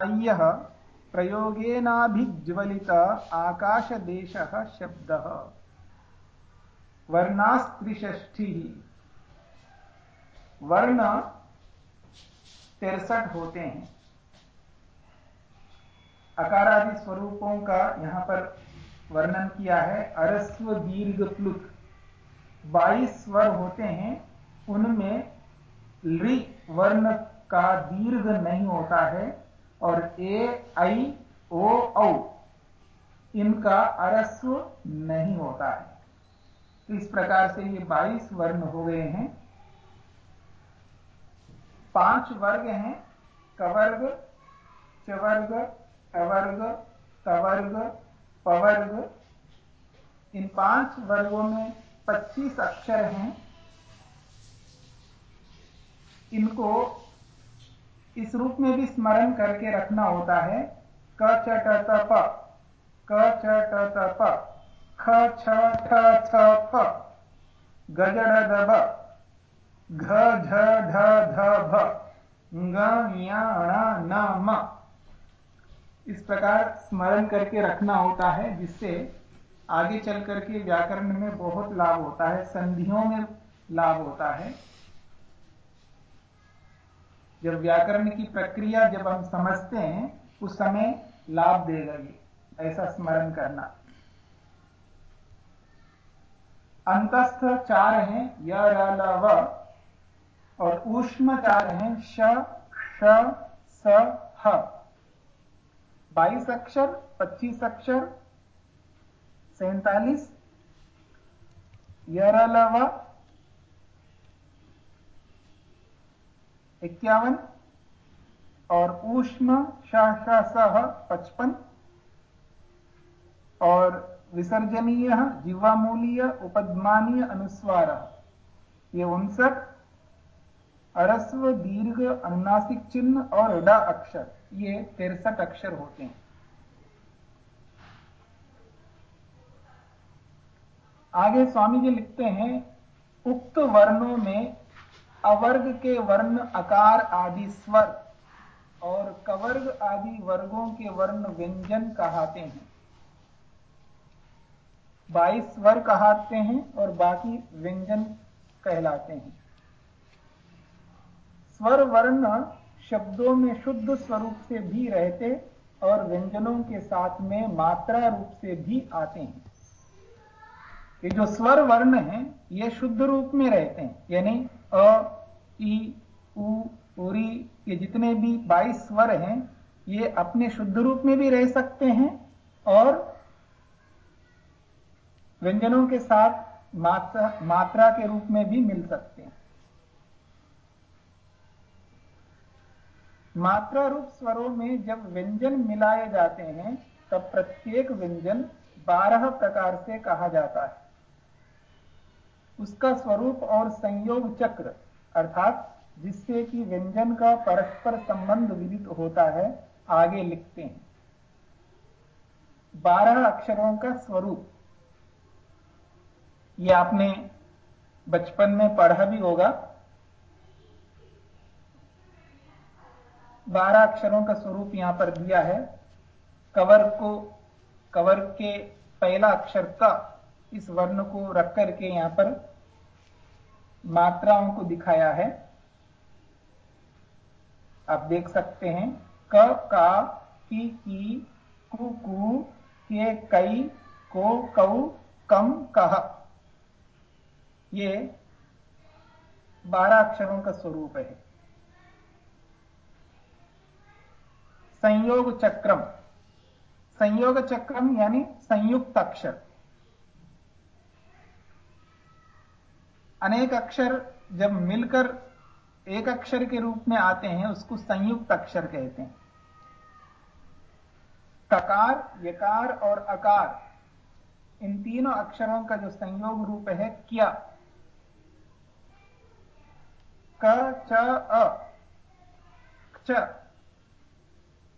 बाह्यः प्रयोगेनाभिज्वलित आकाशदेशः शब्दः। वर्णास्त्रिष्ठिः वर्ण तिरसठ होते हैं। अकारादि स्वरूपों का यहाँ पर वर्णन किया है। अरस्व दीर्घ प्लुत। बाईस स्वर होते हैं। उनमें लि वर्ण का दीर्घ नहीं होता है। और ए आई ओ औ इनका अरस्व नहीं होता है। तो इस प्रकार से ये बाईस वर्ण हो गए हैं। पाँच वर्ग हैं। कवर्ग, चवर्ग अवर्ग तवर्ग पवर्ग। इन पाँच वर्गों में 25 अक्षर हैं। इनको इस रूप में भी स्मरण करके रखना होता है। क च ट त प। क च ट त प। ख छ ठ छ ग ज ड द घ झ ढ ध भ। ण न म। इस प्रकार स्मरण करके रखना होता है, जिससे आगे चल करके व्याकरण में बहुत लाभ होता है, संधियों में लाभ होता है। जब व्याकरण की प्रक्रिया जब हम समझते हैं, उस समय लाभ देगा ये। ऐसा स्मरण करना। अंतस्थ चार हैं, य और ऊष्म चार हैं, श श स, ह। बाईस अक्षर, पच्चीस अक्षर, सैतालीस। यरलव इक्यावन और ऊष्म शाह पचपन और विसर्जनीय जीवामूलीय उपद्मानीय अनुस्वार, ये उनसठ। अरस्व, दीर्घ, अनुनासिक चिन्ह और ड अक्षर, ये तिरसठ अक्षर होते हैं। आगे स्वामी जी लिखते हैं, उक्त वर्णों में अवर्ग के वर्ण आकार आदि स्वर और कवर्ग आदि वर्गों के वर्ण व्यंजन कहते हैं। बाईस स्वर कहते हैं और बाकी व्यंजन कहलाते हैं। स्वर वर्ण शब्दों में शुद्ध स्वरूप से भी रहते और व्यंजनों के साथ में मात्रा रूप से भी आते हैं। ये जो स्वर वर्ण हैं, ये शुद्ध रूप में रहते हैं, यानी अ ई उ, उरी ये जितने भी 22 स्वर हैं, ये अपने शुद्ध रूप में भी रह सकते हैं और व्यंजनों के साथ मात्रा मात्रा के रूप में भी मिल सकते हैं। मात्रा रूप स्वरों में जब व्यंजन मिलाए जाते हैं, तब प्रत्येक व्यंजन बारह प्रकार से कहा जाता है। उसका स्वरूप और संयोग चक्र, अर्थात जिससे कि व्यंजन का परस्पर संबंध विदित होता है, आगे लिखते हैं। बारह अक्षरों का स्वरूप। ये आपने बचपन में पढ़ा भी होगा। बारह अक्षरों का स्वरूप यहाँ पर दिया है। कवर को, कवर के पहला अक्षर का। इस वर्ण को रख करके यहाँ पर मात्राओं को दिखाया है। आप देख सकते हैं, क, का, की की, कु कु, के कई को कऊ कम, कह। ये बारह अक्षरों का स्वरूप है। संयोग चक्रम। संयोग चक्रम यानी संयुक्त अक्षर। अनेक अक्षर जब मिलकर एक अक्षर के रूप में आते हैं, उसको संयुक्त अक्षर कहते हैं। ककार यकार और अकार, इन तीनों अक्षरों का जो संयोग रूप है, क्या। क, च, अ। च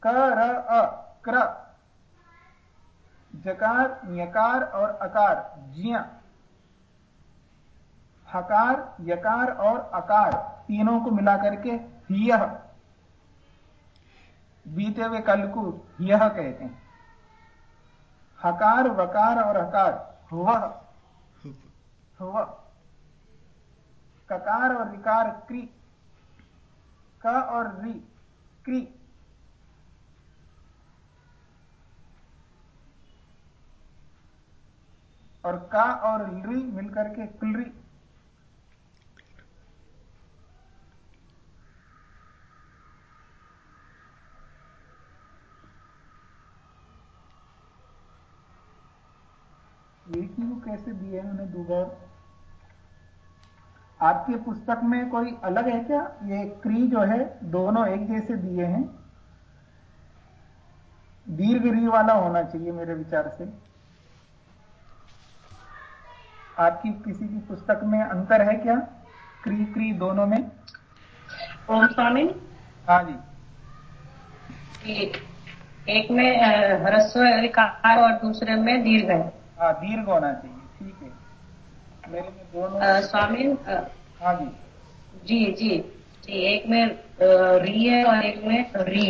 अ। क्र। जकार, यकार और अकार जिया हकार यकार और अकार तीनों को मिलाकर के यह बीते हुए कल को यह कहते हैं। हकार, वकार और हकार हुआ ककार और विकार, क्री। क और री, क्री। और का और री मिलकर के क्लरी। एक ही को कैसे दिए हैं उन्हें दुबार आपके पुस्तक में कोई अलग है क्या? ये क्री जो है दोनों एक जैसे दिए हैं। दीर्घ री वाला होना चाहिए मेरे विचार से। आपकी किसी की पुस्तक में अंतर है क्या? क्री क्री दोनों में? ओम स्वामी। हाँ जी। एक, एक में ह्रस्व और दूसरे में दीर्घ है। हाँ दीर्घ होना चाहिए ठीक है। मेरे में दोनों स्वामी हाँ जी। जी जी जी एक में री है और एक में री।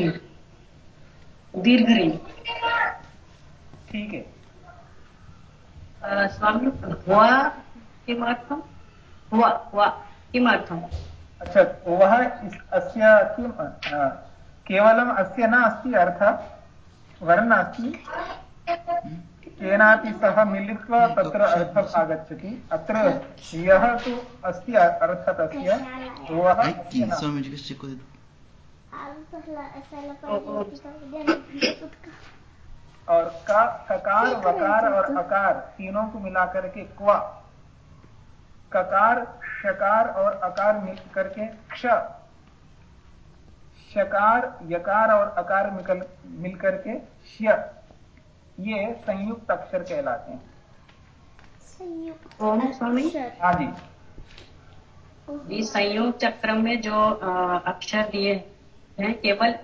दीर्घ री। ठीक है। स्वामी हुआ किमर्थम? हुआ हुआ किमर्थम? अच्छा वह अस्य किं केवलम् अस्य न अस्ति अर्थः वरन् नास्ति। केनापि सह मिलित्वा तत्र अर्थम् आगच्छति। अत्र यः तु अस्ति अर्थः तस्य वः और का ककार वकार और अकार तीनों को मिलाकर के क्वा। ककार शकार और अकार मिल करके क्ष। शकार यकार और अकार मिल मिलकर के श्य। ये संयुक्त अक्षर कहलाते हैं। स्वामी? हाँ जी। इस संयोग चक्र में जो अक्षर दिए हैं केवल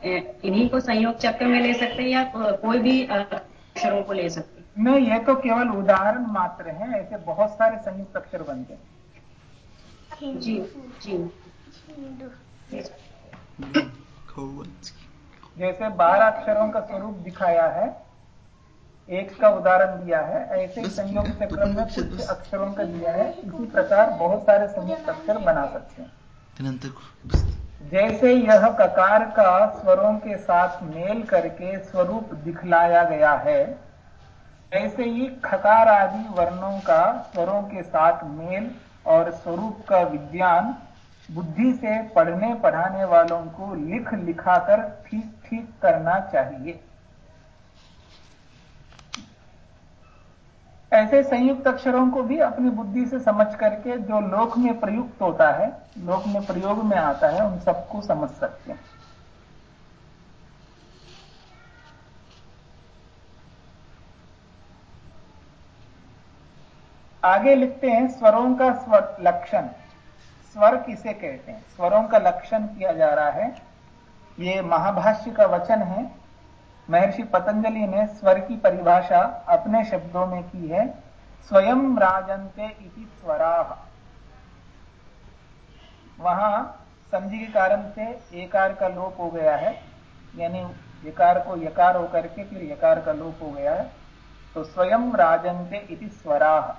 इन्हीं को संयोग चक्र में ले सकते हैं या कोई भी अक्षरों को ले सकते हैं? नहीं ये तो केवल उदाहरण मात्र है ऐसे बहुत सारे संयुक्त अक्षर बनते हैं। जी जी। जैसे बारह अक्षरों का स्वरूप दिखाया है एक का उदाहरण दिया है ऐसे संयोग चक्र में कुछ अक्षरों का दिया है इसी प्रकार बहुत सारे संयुक्त अक्षर बना सकते हैं। जैसे यह ककार का स्वरों के साथ मेल करके स्वरूप दिखलाया गया है ऐसे ही खकार आदि वर्णों का स्वरों के साथ मेल और स्वरूप का विज्ञान बुद्धि से पढ़ने पढ़ाने वालों को लिख लिखाकर ठीक ठीक करना चाहिए। ऐसे संयुक्त अक्षरों को भी अपनी बुद्धि से समझ करके जो लोक में प्रयुक्त होता है, लोक में प्रयोग में आता है, उन सबको समझ सकते हैं। आगे लिखते हैं, स्वरों का स्वर लक्षण। स्वर किसे कहते हैं? स्वरों का लक्षण किया जा रहा है। ये महाभाष्य का वचन है। महर्षि पतंजलि ने स्वर की परिभाषा अपने शब्दों में की है, स्वयं राजंते इति स्वरा। वहाँ संधि के कारण से एकार का लोप हो गया है, यानी यकार को यकार होकर के फिर यकार का लोप हो गया है। तो स्वयं राजंते इति स्वरा।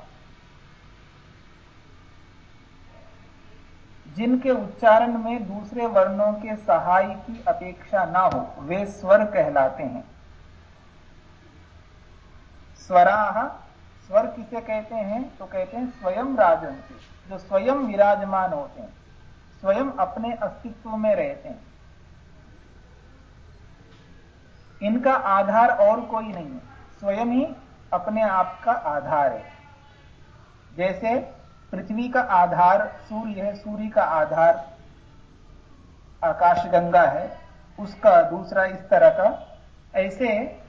जिनके उच्चारण में दूसरे वर्णों के सहाय की अपेक्षा ना हो, वे स्वर कहलाते हैं। स्वराह, स्वर किसे कहते हैं? तो कहते हैं स्वयं राजन से जो स्वयं विराजमान होते हैं, स्वयं अपने अस्तित्व में रहते हैं। इनका आधार और कोई नहीं है, स्वयं ही अपने आप का आधार है। जैसे पृथ्वी का आधार, सूर्य है, सूर्य का आधार आकाश गंगा है, उसका दूसरा इस तरह का, ऐसे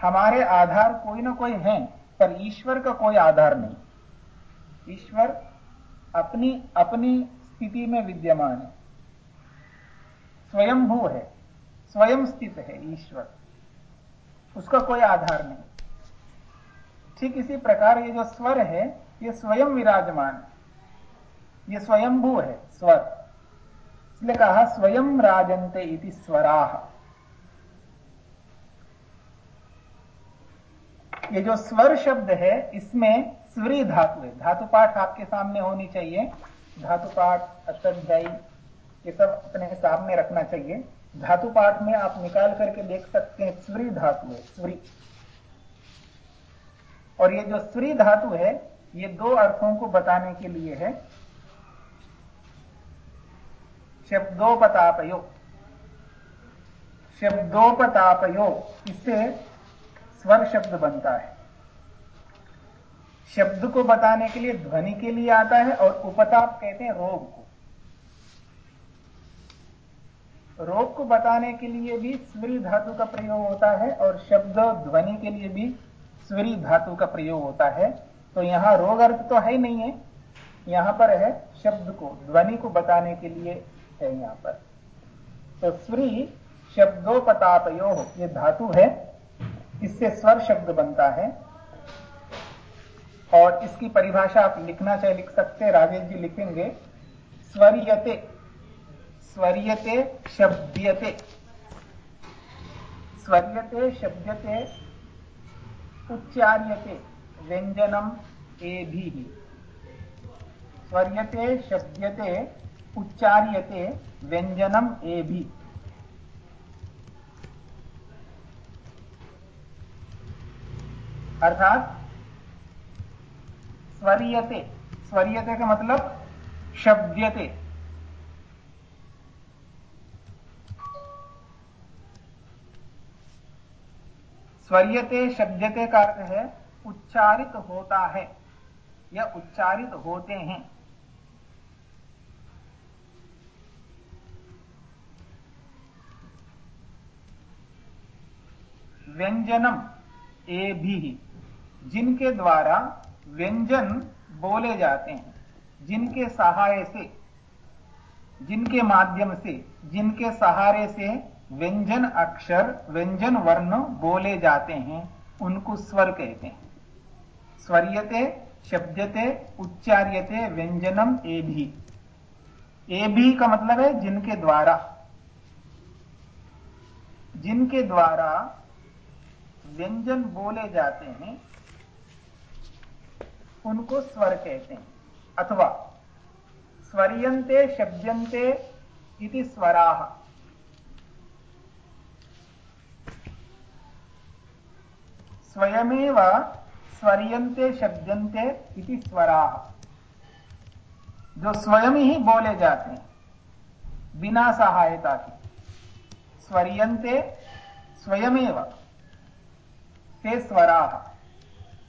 हमारे आधार कोई ना कोई हैं, पर ईश्वर का कोई आधार नहीं। ईश्वर अपनी अपनी स्थिति में विद्यमान है। स्वयंभू है, स्वयं स्थित है ईश्वर। उसका कोई आधार नहीं। ठीक इसी प्रकार ये जो स्वर है ये स्वयं विराजमान ये स्वयंभू है, स्वर। इसलिए कहा, स्वयं राजंते इति स्वराह ये जो स्वर शब्द है, इसमें स्वरी धातु है। धातु पाठ आपके सामने होनी चाहिए। धातु पाठ अष्टाध्यायी, ये सब अपने सामने रखना चाहिए। धातु पाठ में आप निकाल करके देख सकते हैं स्वरी धातु है स्वरी और ये जो स्वरी धातु है ये दो अर्थों को बताने के लिए है। शब्दोपतापयो। शब्दोपतापयो, इससे स्वर शब्द बनता है। शब्द को बताने के लिए ध्वनि के लिए आता है और उपताप कहते हैं रोग को। रोग को बताने के लिए भी स्वरी धातु का प्रयोग होता है और शब्द ध्वनि के लिए भी स्वरी धातु का प्रयोग होता है। तो यहाँ रोग अर्थ तो है ही नहीं है। यहाँ पर है शब्द को, ध्वनि को बताने के लिए है यहाँ पर। तो स्वरी शब्दोपतापयो, ये धातु है, इससे स्वर शब्द बनता है। और इसकी परिभाषा आप लिखना चाहे, लिख सकते राजेश जी लिखेंगे। स्वरियते स्वरियते शब्दयते। स्वरियते शब्दते उच्चार्यते। व्यंजनम एभि। स्वर्यते शब्दते उच्चार्यते व्यंजनम एभि। अर्थात स्वरियते। स्वरियते का मतलब शब्दते स्वरियते शब्दते का अर्थ है उच्चारित होता है। या उच्चारित होते हैं। व्यंजनम ए भी जिनके द्वारा व्यंजन बोले जाते हैं। जिनके सहारे से, जिनके माध्यम से, जिनके सहारे से व्यंजन अक्षर, व्यंजन वर्ण बोले जाते हैं, उनको स्वर कहते हैं। स्वरियते, शब्दते, उच्चार्यते, व्यंजनम ए भी ए भी का मतलब है जिनके द्वारा। जिनके द्वारा व्यंजन बोले जाते हैं, उनको स्वर कहते हैं, अथवा स्वरियंते शब्दंते इति स्वराह स्वयमेव स्वरियंते शब्दंते इति स्वराह जो स्वयं ही बोले जाते हैं, बिना सहायता के। स्वरियंते स्वयमेव, ते स्वराः।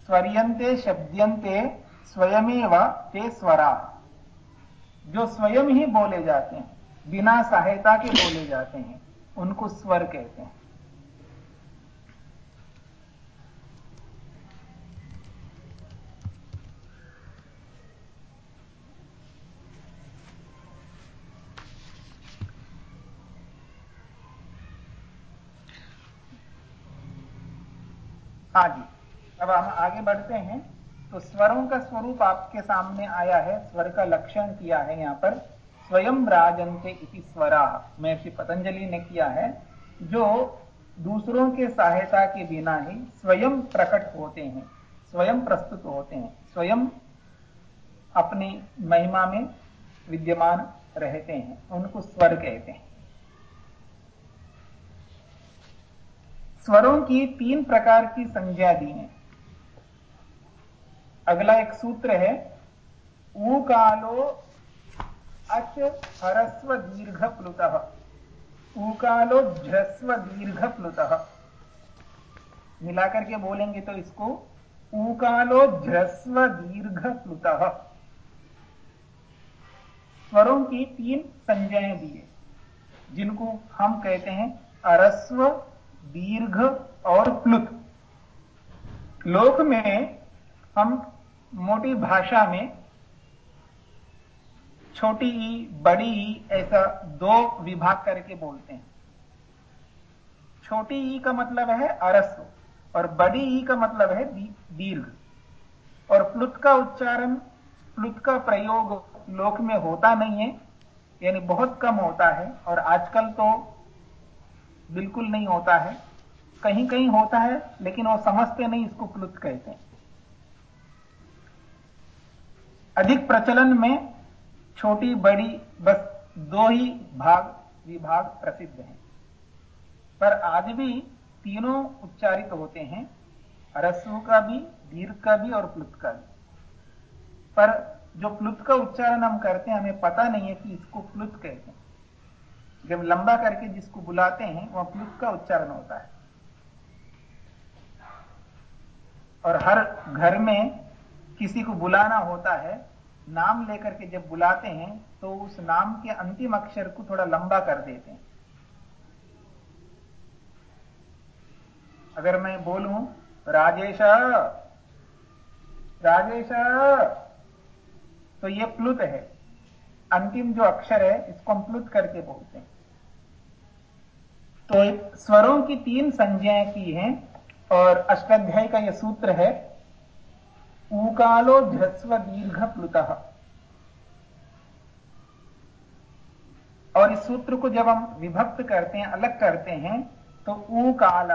स्वर्यन्ते शब्दयन्ते स्वयमेव, ते स्वरा। जो स्वयं ही बोले जाते हैं, बिना सहायता के बोले जाते हैं, उनको स्वर कहते हैं। हाँ जी। अब हम आगे बढ़ते हैं। तो स्वरों का स्वरूप आपके सामने आया है। स्वर का लक्षण किया है यहाँ पर। स्वयं राजंते इति स्वरा। महर्षि पतंजलि ने किया है। जो दूसरों के सहायता के बिना ही स्वयं प्रकट होते हैं। स्वयं प्रस्तुत होते हैं। स्वयं अपनी महिमा में विद्यमान रहते हैं। उनको स्वर कहते हैं। स्वरों की तीन प्रकार की संज्ञा दी है। अगला एक सूत्र है, ऊ कालो अच हरस्व दीर्घ प्लुत। ऊकालो झ्रस्व दीर्घ प्लुत। मिलाकर के बोलेंगे तो इसको ऊकालो झ्रस्व दीर्घ प्लुत। स्वरों की तीन संज्ञाएँ दिए जिनको हम कहते हैं अरस्व दीर्घ और प्लुत। लोक में हम मोटी भाषा में छोटी ई बड़ी ई ऐसा दो विभाग करके बोलते हैं। छोटी ई का मतलब है अरस्व और बड़ी ई का मतलब है दीर्घ। और प्लुत का उच्चारण, प्लुत का प्रयोग लोक में होता नहीं है, यानी बहुत कम होता है। और आजकल तो बिल्कुल नहीं होता है। कहीं कहीं होता है, लेकिन वो समझते नहीं, इसको प्लुत कहते हैं। अधिक प्रचलन में छोटी, बड़ी, बस दो ही भाग, विभाग प्रसिद्ध हैं। पर आज भी तीनों उच्चारित होते हैं रस्व का भी, दीर्घ का भी और प्लुत का भी। पर जो प्लुत का उच्चारण हम करते हैं, हमें पता नहीं है कि इसको प्लुत कहते हैं। जब लंबा करके जिसको बुलाते हैं, वह प्लुत का उच्चारण होता है। और हर घर में किसी को बुलाना होता है, नाम लेकर के जब बुलाते हैं तो उस नाम के अंतिम अक्षर को थोड़ा लंबा कर देते हैं। अगर मैं बोलूँ, राजेश राजेश तो ये प्लुत है। अंतिम जो अक्षर है, इसको हम प्लुत करके बोलते हैं। तो स्वरों की तीन संज्ञाएँ की हैं, और अष्टाध्याय का यह सूत्र है, ऊकालो ध्रस्व दीर्घ प्लुत। और इस सूत्र को जब हम विभक्त करते हैं, अलग करते हैं तो ऊकाल।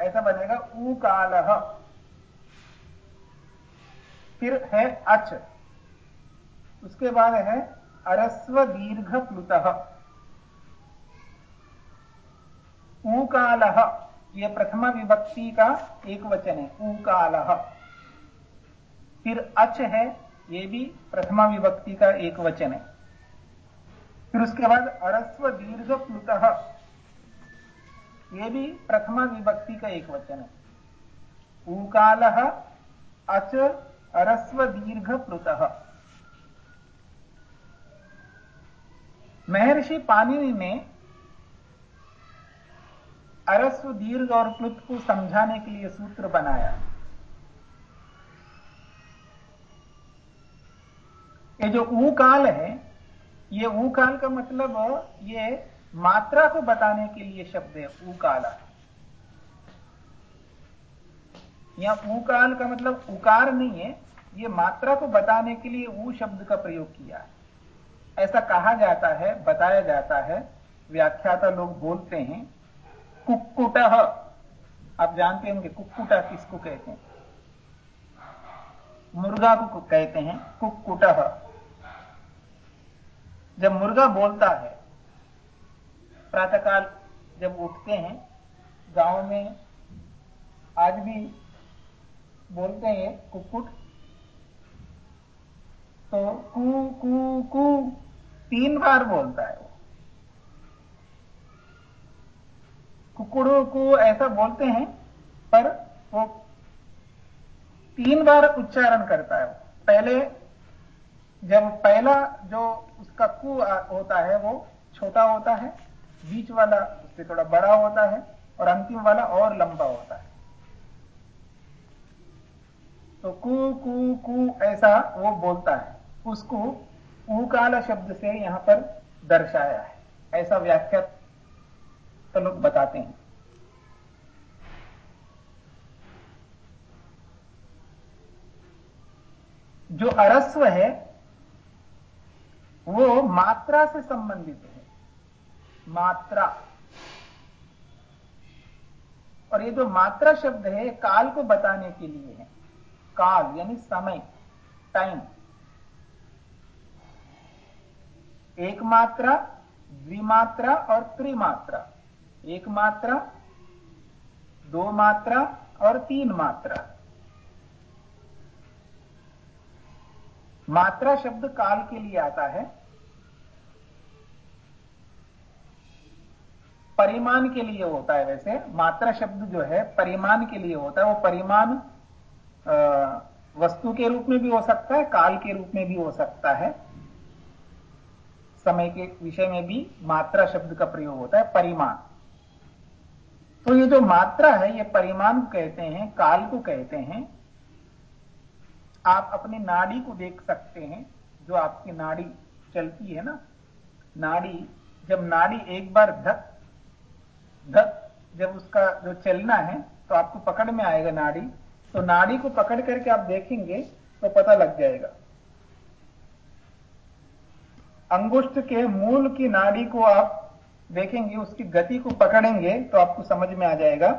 ऐसा बनेगा ऊकाल। फिर है अच। उसके बाद है अरस्व दीर्घ प्लुत। ऊकाल यह प्रथमा विभक्ति का एक वचन है, ऊकाल। फिर अच है यह भी प्रथमा विभक्ति का एक वचन है। फिर उसके बाद अरस्व दीर्घ प्लुत यह भी प्रथमा विभक्ति का एक वचन है। ऊकाल, अच, अरस्व दीर्घ प्लुत महर्षि पाणिनि ने अरस्व दीर्घ और प्लुत को समझाने के लिए सूत्र बनाया। ये जो ऊ काल है, ये ऊ काल का मतलब ये मात्रा को बताने के लिए शब्द है, ऊ काला। या ऊ काल का मतलब उकार नहीं है, ये मात्रा को बताने के लिए ऊ शब्द का प्रयोग किया है। ऐसा कहा जाता है, बताया जाता है, व्याख्याता लोग बोलते हैं कुक्कुट। आप जानते होंगे कुक्कुटा किसको कहते हैं? मुर्गा को कहते हैं कुक्कुट। जब मुर्गा बोलता है, प्रातःकाल जब उठते हैं, गाँव में आज भी बोलते हैं कुक्कुट तो कु कू कू तीन बार बोलता है वो। कुकुड़ों को ऐसा बोलते हैं, पर वो तीन बार उच्चारण करता है पहले जब पहला जो उसका कु होता है, वो छोटा होता है, बीच वाला उससे थोड़ा बड़ा होता है, और अंतिम वाला और लंबा होता है। तो कु कु कु ऐसा वो बोलता है। उसको ऊकाल शब्द से यहाँ पर दर्शाया है। ऐसा व्याख्या तो लोग बताते हैं। जो अरस्व है, वो मात्रा से संबंधित है। मात्रा। और ये जो मात्रा शब्द है, काल को बताने के लिए है। काल, यानी समय टाइम एक मात्रा द्विमात्रा और त्रिमात्रा। एक मात्रा, दो मात्रा और तीन मात्रा। मात्रा शब्द काल के लिए आता है। परिमाण के लिए होता है वैसे। मात्रा शब्द जो है, परिमाण के लिए होता है। वो परिमाण वस्तु के रूप में भी हो सकता है, काल के रूप में भी हो सकता है। समय के विषय में भी मात्रा शब्द का प्रयोग होता है, परिमाण। तो ये जो मात्रा है, ये परिमाण को कहते हैं, काल को कहते हैं। आप अपनी नाड़ी को देख सकते हैं, जो आपकी नाड़ी चलती है ना। नाड़ी, जब नाड़ी एक बार धक धक जब उसका जो चलना है तो आपको पकड़ में आएगा नाड़ी। तो नाड़ी को पकड़ करके आप देखेंगे तो पता लग जाएगा। अंगुष्ठ के मूल की नाड़ी को आप देखेंगे, उसकी गति को पकड़ेंगे तो आपको समझ में आ जाएगा।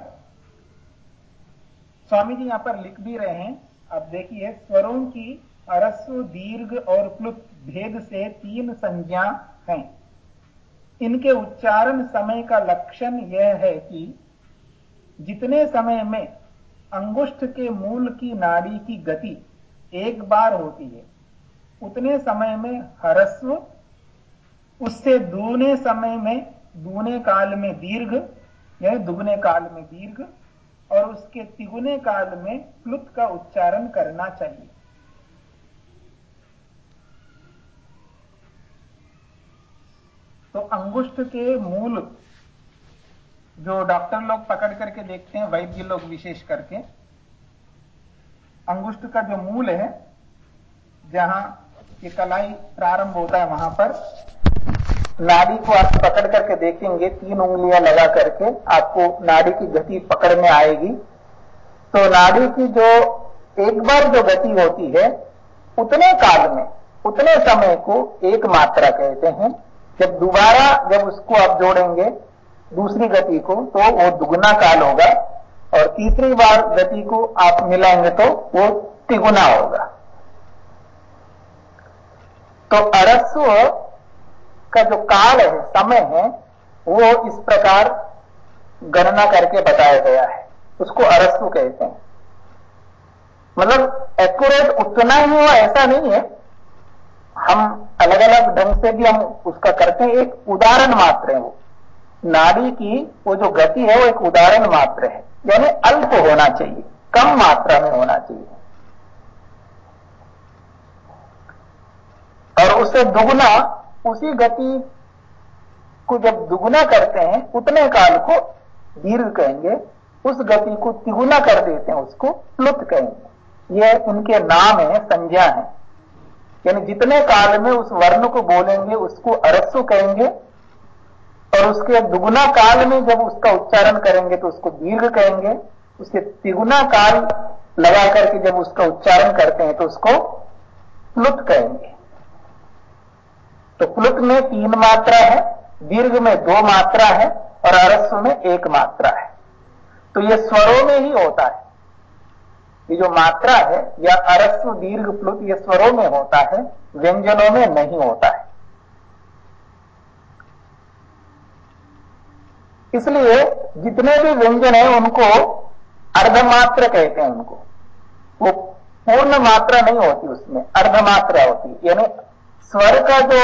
स्वामी जी यहाँ पर लिख भी रहे हैं। आप देखिए, स्वरों की अरस्व दीर्घ और प्लुत भेद से तीन संज्ञा हैं। इनके उच्चारण समय का लक्षण यह है कि जितने समय में अंगुष्ठ के मूल की नाड़ी की गति एक बार होती है, उतने समय में हरस्व, उससे दूने समय में दूने काल में दीर्घ या दुगने काल में दीर्घ, और उसके तिगुने काल में प्लुत का उच्चारण करना चाहिए। तो अंगुष्ठ के मूल जो डॉक्टर लोग पकड़ करके देखते हैं, वैद्य लोग विशेष करके अंगुष्ठ का जो मूल है, जहाँ ये कलाई प्रारंभ होता है वहाँ पर नाड़ी को आप पकड़ करके देखेंगे, तीन उंगलियाँ लगा करके आपको नाड़ी की गति पकड़ में आएगी। तो नाड़ी की जो एक बार जो गति होती है, उतने काल में, उतने समय को एक मात्रा कहते हैं। जब दोबारा जब उसको आप जोड़ेंगे दूसरी गति को तो वो दुगुना काल होगा और तीसरी बार गति को आप मिलाएँगे तो वो तिगुना होगा। तो अरस्व का जो काल है, समय है, वो इस प्रकार गणना करके बताया गया है। उसको अरस्व कहते हैं। मतलब एक्यूरेट उतना ही हो ऐसा नहीं है। हम अलग अलग ढंग से भी हम उसका करते हैं। एक उदाहरण मात्र है वो। नाड़ी की वो जो गति है, वो एक उदाहरण मात्र है। यानी अल्प होना चाहिए, कम मात्रा में होना चाहिए। और उसे दुगना उसी गति को जब दुगुना करते हैं, उतने काल को दीर्घ कहेंगे, उस गति को तिगुना कर देते हैं, उसको प्लुत कहेंगे। यह उनके नाम है, संज्ञा है। यानी जितने काल में उस वर्ण को बोलेंगे, उसको अरस्व कहेंगे, और उसके दुगुना काल में जब उसका उच्चारण करेंगे तो उसको दीर्घ कहेंगे, उसके तिगुना काल लगा करके जब उसका उच्चारण करते हैं तो उसको प्लुत कहेंगे। तो प्लुत में तीन मात्रा है, दीर्घ में दो मात्रा है और अरस्व में एक मात्रा है। तो यह स्वरों में ही होता है। ये जो मात्रा है, या अरस्व दीर्घ, प्लुत, ये स्वरों में होता है, व्यंजनों में नहीं होता है। इसलिए जितने भी व्यंजन है, उनको अर्धमात्र कहते हैं उनको। वो पूर्ण मात्रा नहीं होती उसमें, अर्धमात्रा होती यानी स्वर का जो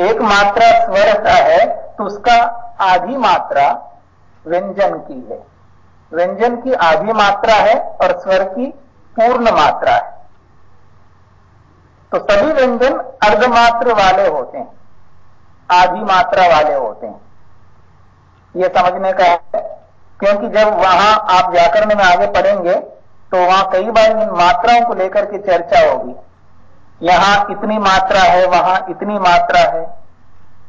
एक मात्रा स्वर का है तो उसका आधी मात्रा व्यंजन की है। व्यंजन की आधी मात्रा है और स्वर की पूर्ण मात्रा है। तो सभी व्यंजन अर्धमात्र वाले होते हैं, आधी मात्रा वाले होते हैं। यह समझने का है, क्योंकि जब वहाँ आप व्याकरण में आगे पढ़ेंगे तो वहाँ कई बार इन मात्राओं को लेकर के चर्चा होगी। यहाँ इतनी मात्रा है, वहाँ इतनी मात्रा है।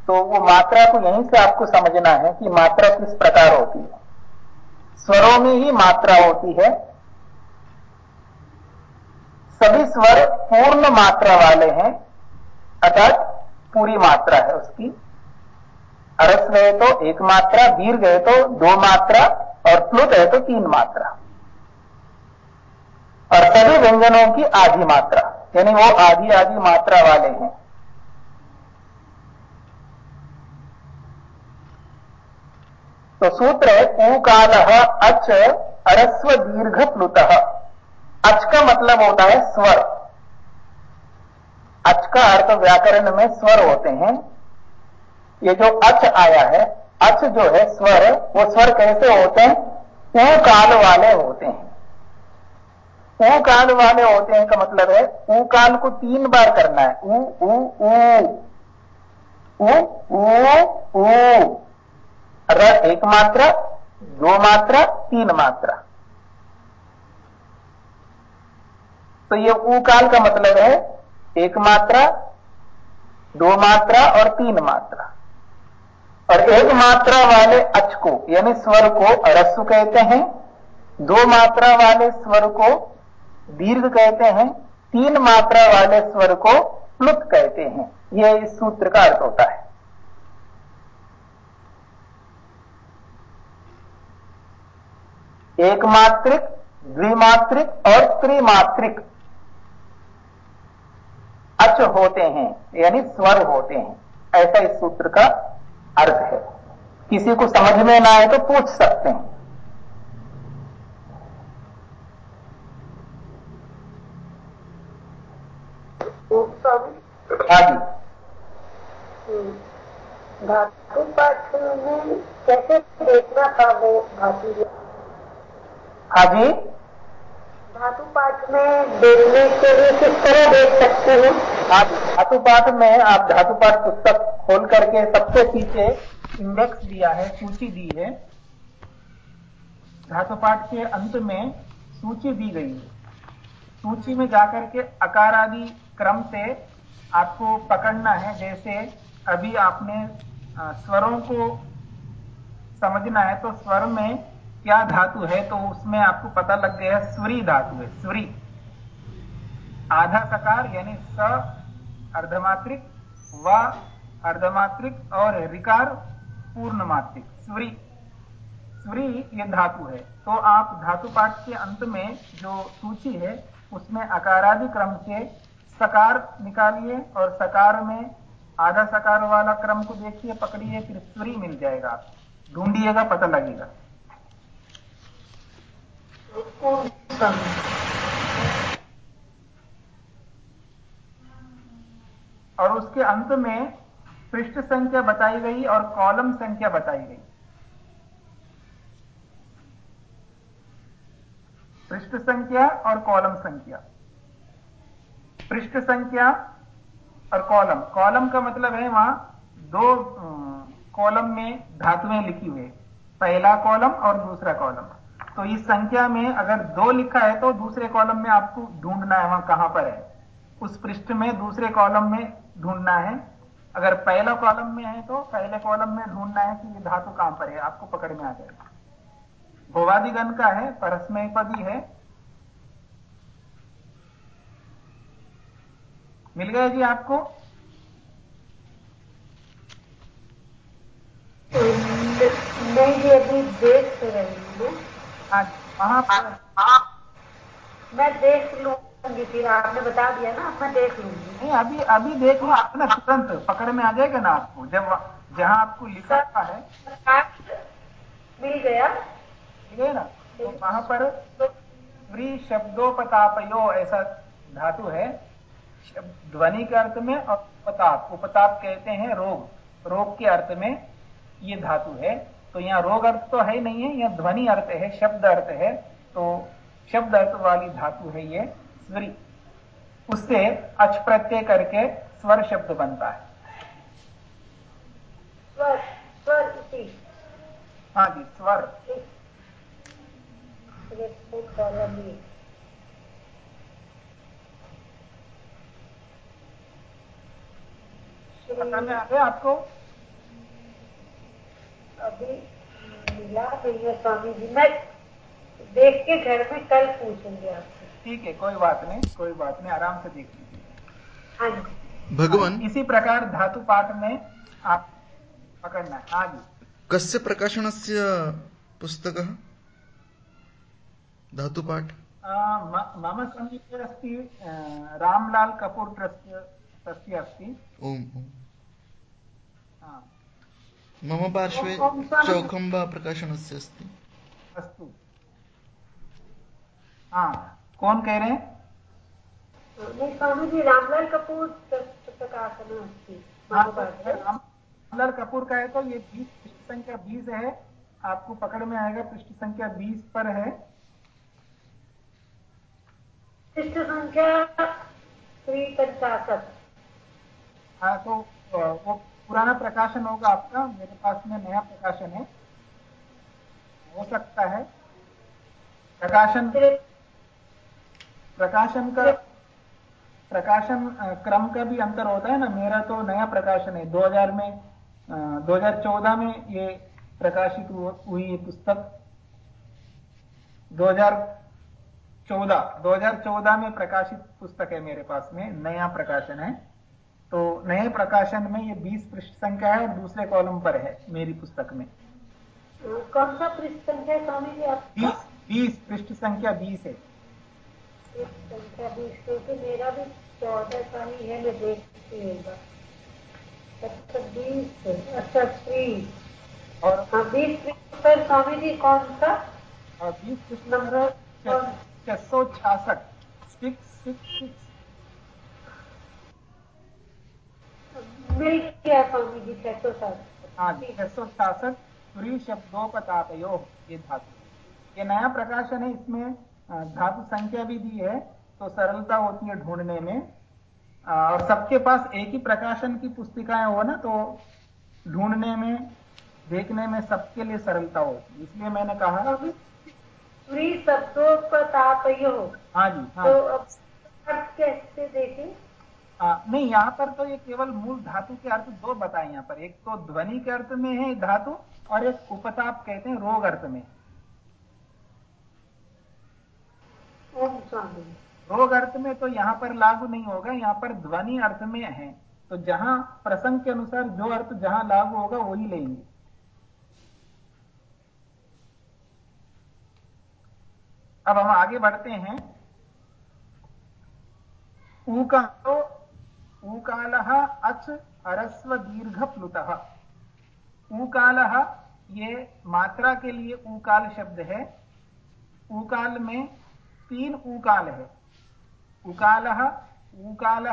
तो वो मात्रा को यहीं से आपको समझना है कि मात्रा किस प्रकार होती है। स्वरों में ही मात्रा होती है। सभी स्वर पूर्ण मात्रा वाले हैं, अर्थात पूरी मात्रा है उसकी। अरस गए तो एक मात्रा, वीर गए तो दो मात्रा, और प्लुत है तो तीन मात्रा। और सभी व्यंजनों की आधी मात्रा। यानी वो आधी आधी मात्रा वाले हैं। तो सूत्र है ऊकाल अच, अरस्व दीर्घ प्लुत। अच का मतलब होता है स्वर। अच का अर्थ व्याकरण में स्वर होते हैं। ये जो अच आया है, अच जो है स्वर, वो स्वर कैसे होते हैं? ऊ काल वाले होते हैं। ऊ काल वाले होते हैं का मतलब है, ऊ कान को तीन बार करना है। ऊ ऊ ऊ ऊ ऊ र एक मात्रा, दो मात्रा, तीन मात्रा। तो ये ऊ काल का मतलब है, एक मात्रा, दो मात्रा और तीन मात्रा। और एक मात्रा वाले अच को, यानी स्वर को अरस्व कहते हैं, दो मात्रा वाले स्वर को दीर्घ कहते हैं, तीन मात्रा वाले स्वर को प्लुत कहते हैं। यह इस सूत्र का अर्थ होता है। एकमात्रिक, द्विमात्रिक और त्रिमात्रिक अच होते हैं, यानी स्वर होते हैं। ऐसा इस सूत्र का अर्थ है। किसी को समझ में ना आए तो पूछ सकते हैं। हम्म। धातु पाठ में कैसे देखना था वो हाँ जी? धातु पाठ में देखने के लिए किस तरह देख सकते हैं? आप धातु पाठ में आप धातु पाठ पुस्तक खोल करके सबसे पीछे इंडेक्स दिया है सूची दी है। धातु पाठ के अंत में सूची दी गई है। सूची में जाकर के अकार आदि क्रम से आपको पकड़ना है, जैसे अभी आपने स्वरों को समझना है तो स्वर में क्या धातु है तो उसमें आपको पता लग गया स्वरी धातु है स्वरी आधा सकार, यानी स, अर्धमात्रिक, व, अर्धमात्रिक और रिकार पूर्ण मात्रिक स्वरी स्वरी ये धातु है तो आप धातु पाठ के अंत में जो सूची है, उसमें अकारादि क्रम से सकार निकालिए और सकार में आधा सकार वाला क्रम को देखिए, पकड़िए, फिर स्वरी मिल जाएगा। ढूंढिएगा, पता लगेगा। और उसके अंत में पृष्ठ संख्या बताई गई और कॉलम संख्या बताई गई। पृष्ठ संख्या और कॉलम संख्या। पृष्ठ संख्या और कॉलम। कॉलम का मतलब है वहाँ दो कॉलम में धातुएँ लिखी हुई पहला कॉलम और दूसरा कॉलम। तो इस संख्या में अगर दो लिखा है तो दूसरे कॉलम में आपको ढूंढना है वहाँ कहाँ पर है। उस पृष्ठ में दूसरे कॉलम में ढूंढना है। अगर पहला कॉलम में है तो पहले कॉलम में ढूंढना है कि ये धातु कहाँ पर है। आपको पकड़ में आ जाएगा। भोवादिगण का है परस्मय पदी है मिल गया जी आपको? नहीं जी अभी देख तो रही हूँ। वहाँ मैं देख लूँगी फिर आपने बता दिया ना मैं देख लूँगी। नहीं अभी अभी देख लो आप ना तुरंत पकड़ में आ जाएगा ना आपको। जब जहाँ आपको लिखा हुआ है। मिल गया। मिल गया ना? तो वहाँ पर फ्री शब्दोपतापयो ऐसा धातु है। ध्वनि के अर्थ में उपताप उपताप कहते हैं रोग रोग के अर्थ में ये धातु है तो यहाँ रोग अर्थ तो है नहीं है यह ध्वनि अर्थ है शब्द अर्थ है तो शब्द अर्थ वाली धातु है ये स्वरी उससे अच प्रत्यय करके स्वर शब्द बनता है स्वर स्वर हाँ जी स्वर पता आ गया आपको अभी मिला नहीं है स्वामी जी मैं देख के घर में कल पूछूँगी आपसे। ठीक है कोई बात नहीं कोई बात नहीं आराम से देख लीजिए। हाँ भगवान। इसी प्रकार धातु पाठ में आप पकड़ना है। हाँ जी। कस्य प्रकाशनस्य पुस्तकः? धातुपाठ मम समीपे अस्ति रामलाल् कपूर् ट्रस्ट तस्य अस्ति। ओम् ओम्। मम पार्श्वे चौखम्बा प्रकाशनस्य अस्ति। अस्तु। हाँ कौन कह रहे हैं? स्वामी जी रामलाल कपूर प्रकाशन अस्ति। हाँ, तो रामलाल कपूर का है तो ये बीस पृष्ठ संख्या बीस है। आपको पकड़ में आएगा पृष्ठ संख्या बीस पर है। पृष्ठ संख्या हाँ तो वो पुराना प्रकाशन होगा आपका, मेरे पास में नया प्रकाशन है। हो सकता है प्रकाशन प्रकाशन का प्रकाशन क्रम का भी अंतर होता है ना। मेरा तो नया प्रकाशन है। 2000 में 2014 में ये प्रकाशित हुई ये पुस्तक। 2014 2014 में प्रकाशित पुस्तक है मेरे पास में। नया प्रकाशन है। तो नए प्रकाशन में ये 20 पृष्ठ संख्या है और दूसरे कॉलम पर है मेरी पुस्तक में। कौन सा पृष्ठ संख्या स्वामी जी आप? बीस बीस पृष्ठ संख्या बीस है। संख्या बीस क्योंकि मेरा भी चौदह का ही है मैं देखती हूँ अच्छा बीस अच्छा थ्री और हाँ बीस पृष्ठ पर स्वामी जी कौन सा? और बीस पृष्ठ नंबर छह सौ छियासठ सिक्स सिक्स सिक्स मिल गया स्वामी जी छह सौ सात। हाँ प्री शब्दोपतापयो ये धातु। ये नया प्रकाशन है इसमें धातु संख्या भी दी है तो सरलता होती है ढूँढने में। और सबके पास एक ही प्रकाशन की पुस्तिकाएँ हो ना तो ढूँढने में देखने में सबके लिए सरलता होती है। इसलिए मैंने कहा शब्दों का तापयो हाँ जी हाँ। तो अब अर्थ कैसे देखें? आ, नहीं यहाँ पर तो ये केवल मूल धातु के अर्थ दो बताए यहाँ पर। एक तो ध्वनि के अर्थ में है धातु और एक उपताप कहते हैं रोग अर्थ में। रोग अर्थ में तो यहाँ पर लागू नहीं होगा यहाँ पर ध्वनि अर्थ में है। तो जहाँ प्रसंग के अनुसार जो अर्थ जहाँ लागू होगा वही लेंगे। अब हम आगे बढ़ते हैं। ऊकालो ऊकाल अच अरस्व दीर्घ प्लुत। ऊकाल ये मात्रा के लिए ऊकाल शब्द है। ऊकाल में तीन ऊकाल है। उकाल ऊकाल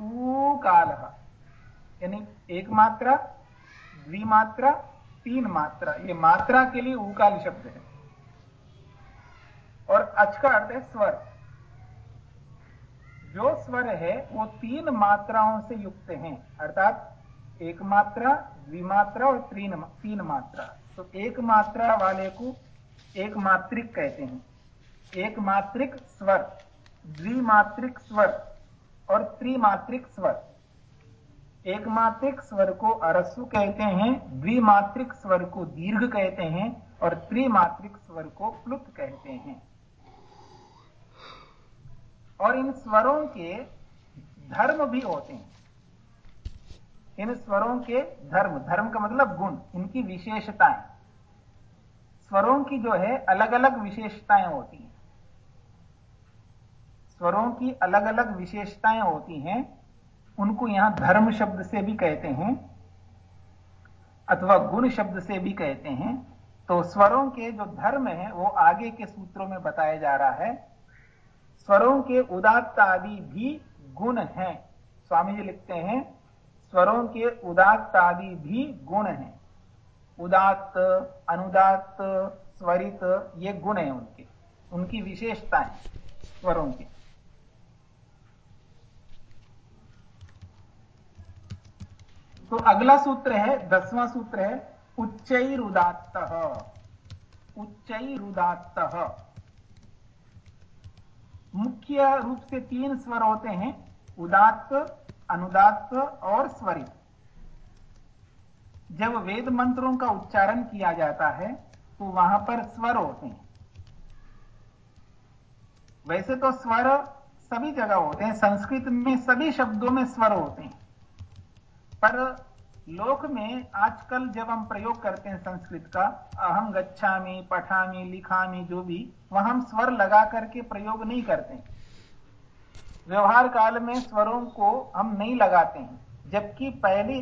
ऊकाल। यानी एक मात्रा, द्विमात्रा, तीन मात्रा। ये मात्रा के लिए ऊकाल शब्द है। और अच का अर्थ है स्वर। जो स्वर है, वो तीन मात्राओं से युक्त हैं। अर्थात, एक मात्रा, द्विमात्रा और तीन तीन मात्रा। तो एक मात्रा वाले को एक मात्रिक कहते हैं। एक मात्रिक स्वर, द्विमात्रिक स्वर और त्रिमात्रिक स्वर। एक मात्रिक स्वर को अरस्सु कहते हैं, द्विमात्रिक स्वर को दीर्घ कहते हैं और त्रिमात्रिक स्वर को प्लुत कहते हैं। और इन स्वरों के धर्म भी होते हैं। इन स्वरों के धर्म धर्म का मतलब गुण, इनकी विशेषताएँ। स्वरों की जो है अलग अलग विशेषताएँ होती हैं। स्वरों की अलग अलग विशेषताएँ होती हैं, उनको यहाँ धर्म शब्द से भी कहते हैं, अथवा गुण शब्द से भी कहते हैं। तो स्वरों के जो धर्म है, वो आगे के सूत्रों में बताया जा रहा है स्वरों के उदात्त आदि भी गुण हैं। स्वामी जी लिखते हैं, स्वरों के उदात्त आदि भी गुण हैं। उदात्त, अनुदात्त, स्वरित, ये गुण हैं उनके। उनकी विशेषताएँ स्वरों की। तो अगला सूत्र है, दसवां सूत्र है, उच्चैरुदात्त। उच्चैरुदात्त। मुख्य रूप से तीन स्वर होते हैं, उदात्त, अनुदात्त और स्वरित। जब वेद मंत्रों का उच्चारण किया जाता है तो वहाँ पर स्वर होते हैं। वैसे तो स्वर सभी जगह होते हैं, संस्कृत में सभी शब्दों में स्वर होते हैं। पर लोक में आजकल जब हम प्रयोग करते हैं संस्कृत का, अहम गच्छामी, पठामी, लिखामी, जो भी, वह हम स्वर लगा करके प्रयोग नहीं करते व्यवहार काल में स्वरों को हम नहीं लगाते हैं, जबकि पहली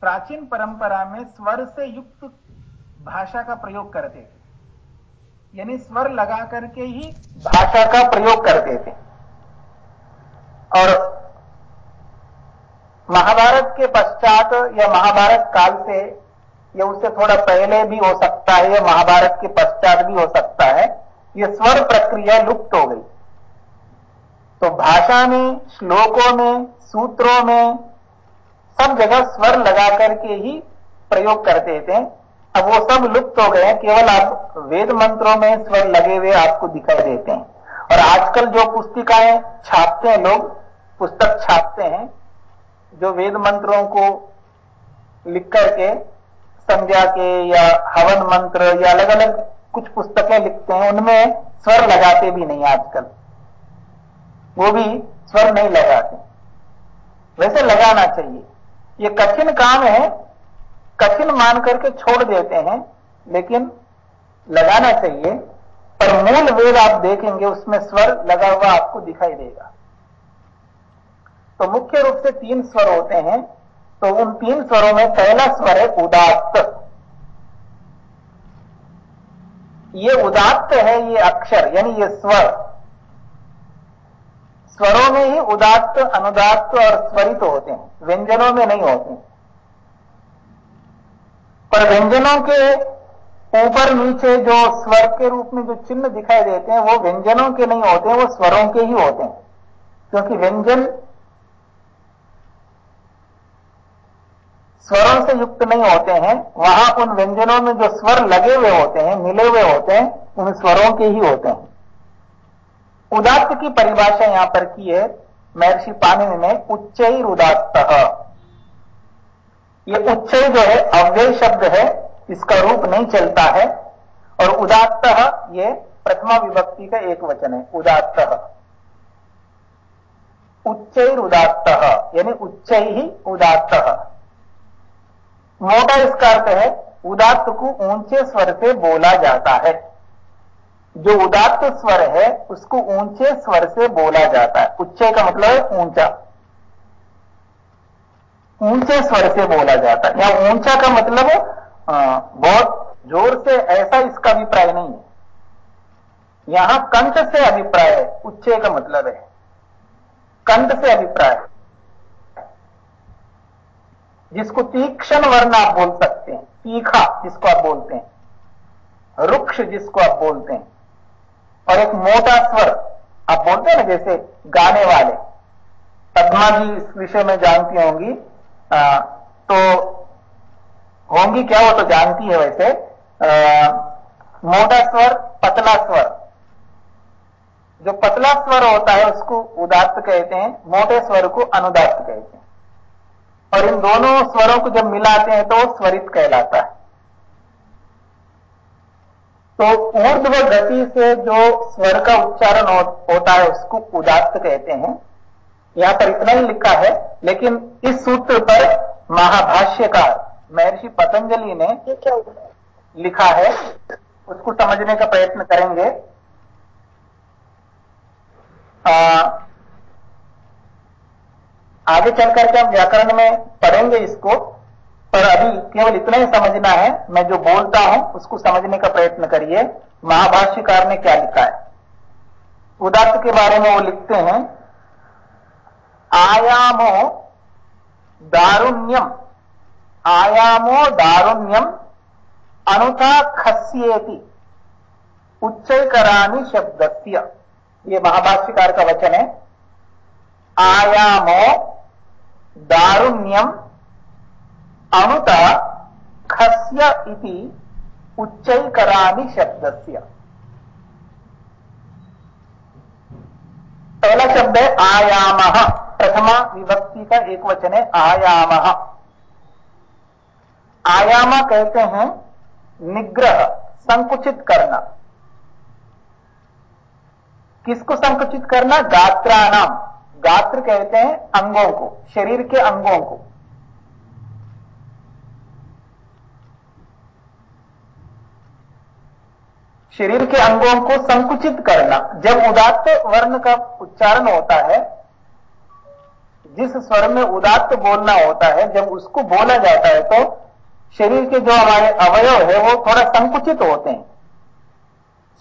प्राचीन परंपरा में स्वर से युक्त भाषा का प्रयोग करते थे। यानी स्वर लगा करके ही भाषा का प्रयोग करते थे। और महाभारत के पश्चात या महाभारत काल से, या उससे थोड़ा पहले भी हो सकता है, या महाभारत के पश्चात भी हो सकता है, ये स्वर प्रक्रिया लुप्त हो गई। तो भाषा में, श्लोकों में, सूत्रों में, सब जगह स्वर लगा करके ही प्रयोग करते थे अब वो सब लुप्त हो गए हैं, केवल आप वेद मंत्रों में स्वर लगे हुए आपको दिखाई देते हैं। और आजकल जो पुस्तिकाएँ छापते हैं लोग, पुस्तक छापते हैं जो वेद मंत्रों को लिख करके, संध्या के या हवन मंत्र या अलग अलग कुछ पुस्तकें लिखते हैं, उनमें स्वर लगाते भी नहीं आजकल। वो भी स्वर नहीं लगाते। वैसे लगाना चाहिए। ये कठिन काम है, कठिन मान करके छोड़ देते हैं, लेकिन लगाना चाहिए। पर मूल वेद आप देखेंगे, उसमें स्वर लगा हुआ आपको दिखाई देगा। तो मुख्य रूप से तीन स्वर होते हैं तो उन तीन स्वरों में पहला स्वर है उदात्त। ये उदात्त है, ये अक्षर, यानी ये स्वर। स्वरों में ही उदात्त, अनुदात्त और स्वरित होते हैं, व्यंजनों में नहीं होते। पर व्यंजनों के ऊपर नीचे जो स्वर के रूप में जो चिन्ह दिखाई देते हैं, वो व्यंजनों के नहीं होते हैं वो स्वरों के ही होते हैं। क्योंकि व्यंजन स्वरों से युक्त नहीं होते हैं, वहाँ उन व्यंजनों में जो स्वर लगे हुए होते हैं, मिले हुए होते हैं, उन स्वरों के ही होते हैं। उदात्त की परिभाषा यहाँ पर की है, महर्षि पाणिनि ने उच्च उदात्त। ये उच्च जो है, अव्यय शब्द है, इसका रूप नहीं चलता है, और उदात्त ये प्रथमा विभक्ति का एक वचन है, उदात्त। उच्च उदात्त, यानी उच्च ही उदात्त। मोटा इसका अर्थ है उदात्त को ऊँचे स्वर से बोला जाता है। जो उदात्त स्वर है, उसको ऊँचे स्वर से बोला जाता है। उच्चे का मतलब है ऊँचा। ऊँचे स्वर से बोला जाता है। या ऊँचा का मतलब बहुत ज़ोर से ऐसा इसका अभिप्राय नहीं है। यहाँ कंठ से अभिप्राय है, उच्चे का मतलब है। कंठ से अभिप्राय। जिसको तीक्ष्ण वर्ण आप बोल सकते हैं। तीखा जिसको आप बोलते हैं। रुक्ष जिसको आप बोलते हैं। और एक मोटा स्वर आप बोलते हैं ना जैसे गाने वाले। पद्मा जी इस विषय में जानती होंगी। आ, तो होंगी क्या वो तो जानती है वैसे। आ, मोटा स्वर पतला स्वर। जो पतला स्वर होता है उसको उदात्त कहते हैं मोटे स्वर को अनुदात्त कहते हैं। और इन दोनों स्वरों को जब मिलाते हैं तो स्वरित कहलाता है। तो ऊर्ध्व गति से जो स्वर का उच्चारण हो, होता है उसको उदात्त कहते हैं। यहाँ पर इतना ही लिखा है लेकिन इस सूत्र पर महाभाष्यकार महर्षि पतंजलि ने लिखा है उसको समझने का प्रयत्न करेंगे। आ, आगे चल करके हम व्याकरण में पढ़ेंगे इसको, पर अभी केवल इतना ही समझना है। मैं जो बोलता हूँ, उसको समझने का प्रयत्न करिए। महाभाष्यकार ने क्या लिखा है? उदात्त के बारे में वो लिखते हैं, आयामो दारुण्यम आयामो दारुण्यम अनुता खस्येति उच्चकरानी शब्दस्य। ये महाभाष्यकार का वचन है। आयामो दारुण्यम अणुत खस्य इति उच्चैकरानि शब्दस्य। पहला शब्द है आयाम। प्रथमा विभक्ति का एक वचन है आयाम। आयाम कहते हैं निग्रह, संकुचित करना। किसको संकुचित करना? गात्राणाम। गात्र कहते हैं अंगों को, शरीर के अंगों को। शरीर के अंगों को संकुचित करना, जब उदात्त वर्ण का उच्चारण होता है, जिस स्वर में उदात्त बोलना होता है, जब उसको बोला जाता है तो शरीर के जो हमारे अवयव है, वो थोड़ा संकुचित होते हैं,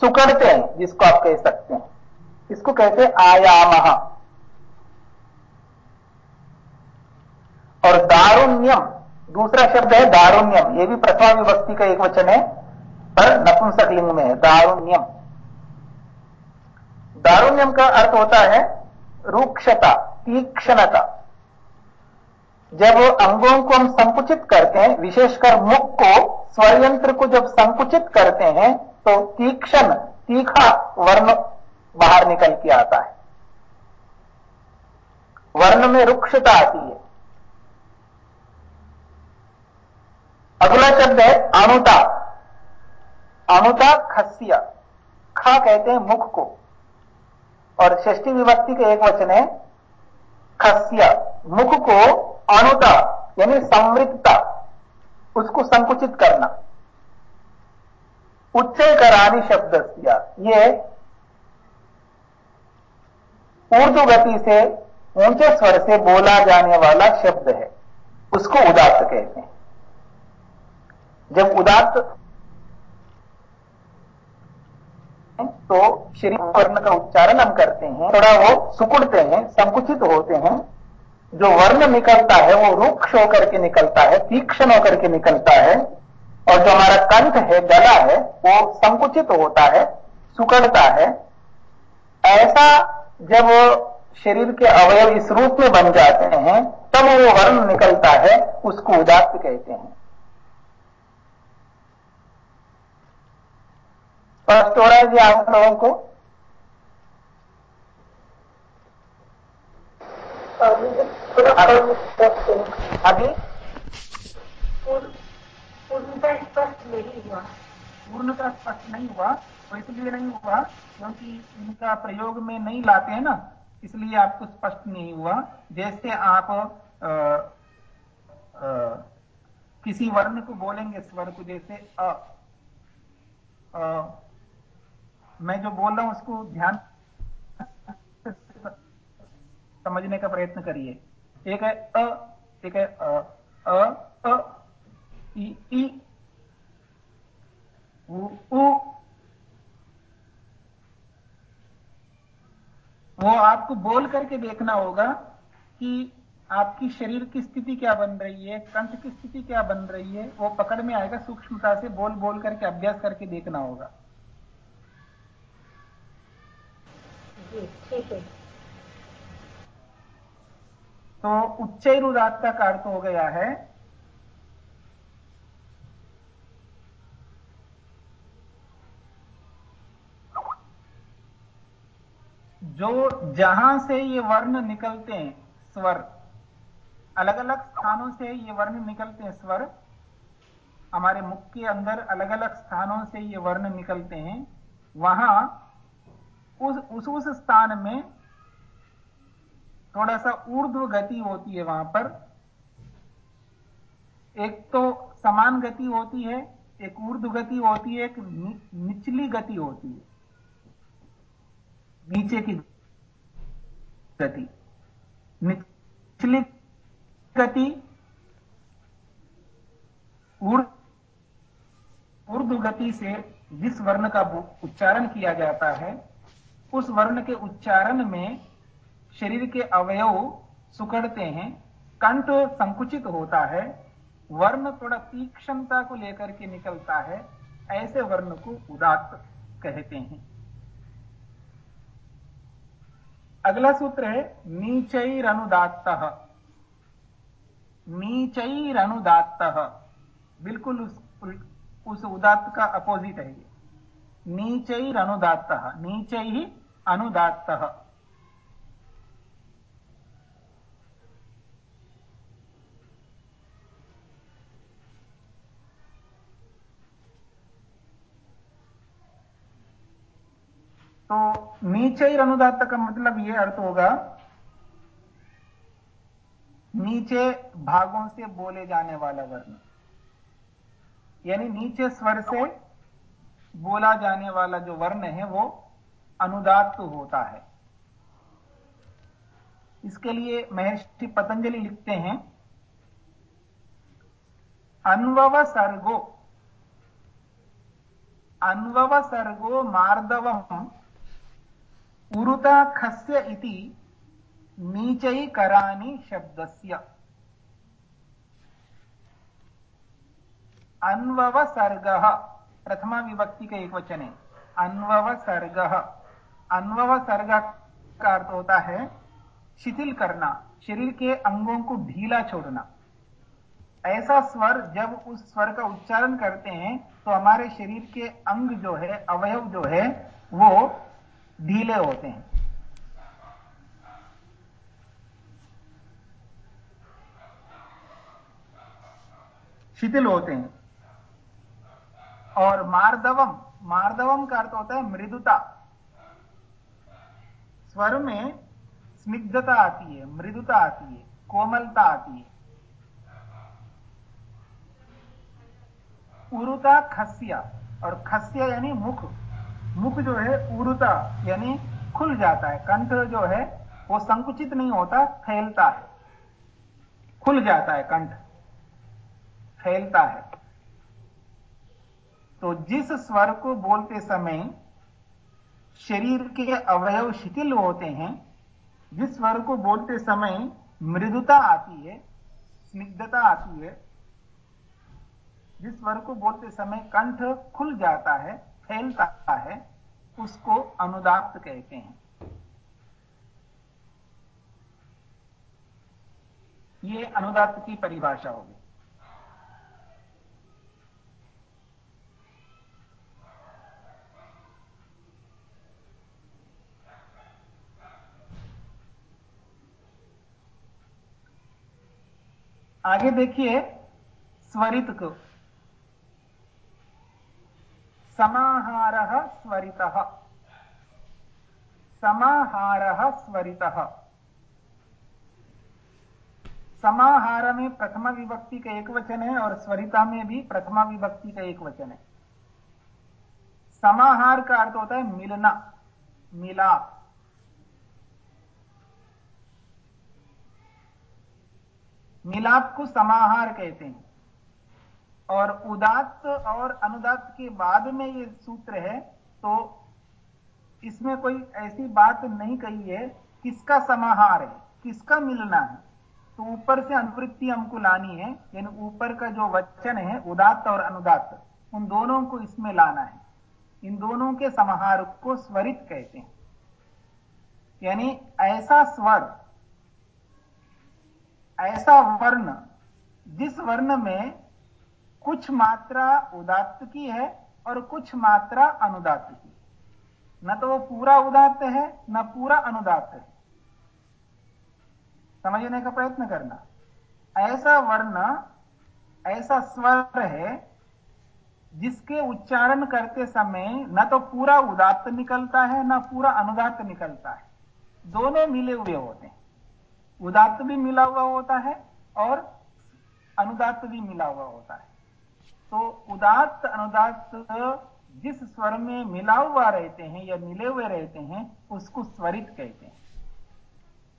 सुकड़ते हैं, जिसको आप कह सकते हैं। इसको कहते हैं आयाम। और दारुण्यम, दूसरा शब्द है दारुण्यम, ये भी प्रथमा विभक्ति का एक वचन है, पर नपुंसक लिंग में है, दारुण्यम। दारुण्यम का अर्थ होता है रूक्षता, तीक्ष्णता। जब अंगों को हम संकुचित करते हैं, विशेषकर मुख को स्वयंत्र को जब संकुचित करते हैं तो तीक्ष्ण, तीखा वर्ण बाहर निकल के आता है। वर्ण में रुक्षता आती है। अगला शब्द है अणुता। अणुता खस्या खा कहते हैं मुख को। और षष्ठी विभक्ति का एक वचन है खस्य मुख को अणुता, यानी समृद्धता, उसको संकुचित करना। उच्चय करानी शब्द ये ऊर्दू गति से, ऊँचे स्वर से बोला जाने वाला शब्द है। उसको उदात्त कहते हैं। जब उदात्त तो शरीर वर्ण का उच्चारण हम करते हैं, थोड़ा वो सुकुड़ते हैं, संकुचित होते हैं। जो वर्ण निकलता है, वो रुक्ष होकर के निकलता है, तीक्ष्ण होकर के निकलता है, और जो हमारा कंठ है, गला है, वो संकुचित होता है, सुकड़ता है। ऐसा जब शरीर के अवयव इस रूप में बन जाते हैं, तब वो वर्ण निकलता है, उसको उदात्त कहते हैं। स्पष्ट हो रहा जी आप लोगों को अभी पूर्णता स्पष्ट नहीं हुआ। पूर्णता स्पष्ट नहीं हुआ तो इसलिए नहीं हुआ क्योंकि इनका प्रयोग में नहीं लाते हैं ना इसलिए आपको स्पष्ट नहीं हुआ। जैसे आप आ, आ, किसी वर्ण को बोलेंगे स्वर को जैसे अ, मैं जो बोल रहा हूँ, उसको ध्यान समझने का प्रयत्न करिए। एक है अ, एक है अ अ अ ई उ उ। वो आपको बोल करके देखना होगा कि आपकी शरीर की स्थिति क्या बन रही है, कंठ की स्थिति क्या बन रही है, वो पकड़ में आएगा, सूक्ष्मता से बोल बोल करके, अभ्यास करके देखना होगा। तो उच्चैरुदात्ता का अर्थ हो गया है। जो जहाँ से ये वर्ण निकलते हैं, स्वर अलग अलग स्थानों से ये वर्ण निकलते हैं, स्वर, हमारे मुख के अंदर अलग अलग स्थानों से ये वर्ण निकलते हैं, वहाँ उस उस स्थान में थोड़ा सा ऊर्ध्व गति होती है वहाँ पर। एक तो समान गति होती है, एक ऊर्ध्व गति होती है, एक निचली गति होती है। नीचे की गति। निचली गति ऊर्ध्व गति से जिस वर्ण का उच्चारण किया जाता है उस वर्ण के उच्चारण में शरीर के अवयव सुकड़ते हैं, कंठ संकुचित होता है, वर्ण थोड़ा तीक्ष्णता को लेकर के निकलता है, ऐसे वर्ण को उदात्त कहते हैं। अगला सूत्र है, नीचैरनुदात्त। नीचैरनुदात्त। बिल्कुल उस उस उदात्त का अपोजिट है ये। नीचैरनुदात्त नीचै अनुदात्त। तो नीचे ही अनुदात का मतलब यह अर्थ होगा, नीचे भागों से बोले जाने वाला वर्ण। यानी नीचे स्वर से बोला जाने वाला जो वर्ण है वो अनुदात होता है। इसके लिए महर्षि पतंजलि लिखते हैं, अन्वव सर्गो अन्वव सर्गो मार्दवम उरुता खस्य इति नीचैकराणि शब्दस्य। सर्गः प्रथमा विभक्ति का एक वचन है। अन्वव सर्गः। अन्वव सर्ग का अर्थ होता है शिथिल करना, शरीर के अंगों को ढीला छोड़ना। ऐसा स्वर जब उस स्वर का उच्चारण करते हैं तो हमारे शरीर के अंग जो है, अवयव जो है, वो ढीले होते हैं। शिथिल होते हैं। और मार्दवम मार्दवम का अर्थ होता है मृदुता। स्वर में स्निग्धता आती है, मृदुता आती है, कोमलता आती है। उरुता खस्या, और खस्या यानी मुख। मुख जो है उरुता, यानी खुल जाता है। कंठ जो है, वो संकुचित नहीं होता, फैलता है। खुल जाता है कंठ, फैलता है। तो जिस स्वर को बोलते समय शरीर के अवयव शिथिल होते हैं, जिस स्वर को बोलते समय मृदुता आती है, स्निग्धता आती है, जिस स्वर को बोलते समय कंठ खुल जाता है, फैलता है, उसको अनुदात कहते हैं। ये अनुदात की परिभाषा होगी। आगे देखिए, स्वरित को। समाहार स्वरित। समाहार स्वरित। समाहार में प्रथमा विभक्ति का एक वचन है और स्वरिता में भी प्रथमा विभक्ति का एक वचन है। समाहार का अर्थ होता है मिलना, मिलाप। मिलाप को समाहार कहते हैं। और उदात्त और अनुदात्त के बाद में ये सूत्र है तो इसमें कोई ऐसी बात नहीं कही है, किसका समाहार है, किसका मिलना है। तो ऊपर से अनुवृत्ति हमको लानी है, यानी ऊपर का जो वचन है, उदात्त और अनुदात्त, उन दोनों को इसमें लाना है। इन दोनों के समाहार को स्वरित कहते हैं। यानी ऐसा स्वर ऐसा वर्ण, जिस वर्ण में कुछ मात्रा उदात्त की है और कुछ मात्रा अनुदात्त की न तो वो पूरा उदात्त है, न पूरा अनुदात्त है। समझने का प्रयत्न करना। ऐसा वर्ण, ऐसा स्वर है, जिसके उच्चारण करते समय न तो पूरा उदात्त निकलता है, न पूरा अनुदात्त निकलता है। दोनों मिले हुए होते हैं। उदात्त भी मिला हुआ होता है और अनुदात्त भी मिला हुआ होता है। तो उदात्त, अनुदात्त जिस स्वर में मिला हुआ रहते हैं या मिले हुए रहते हैं, उसको स्वरित कहते हैं।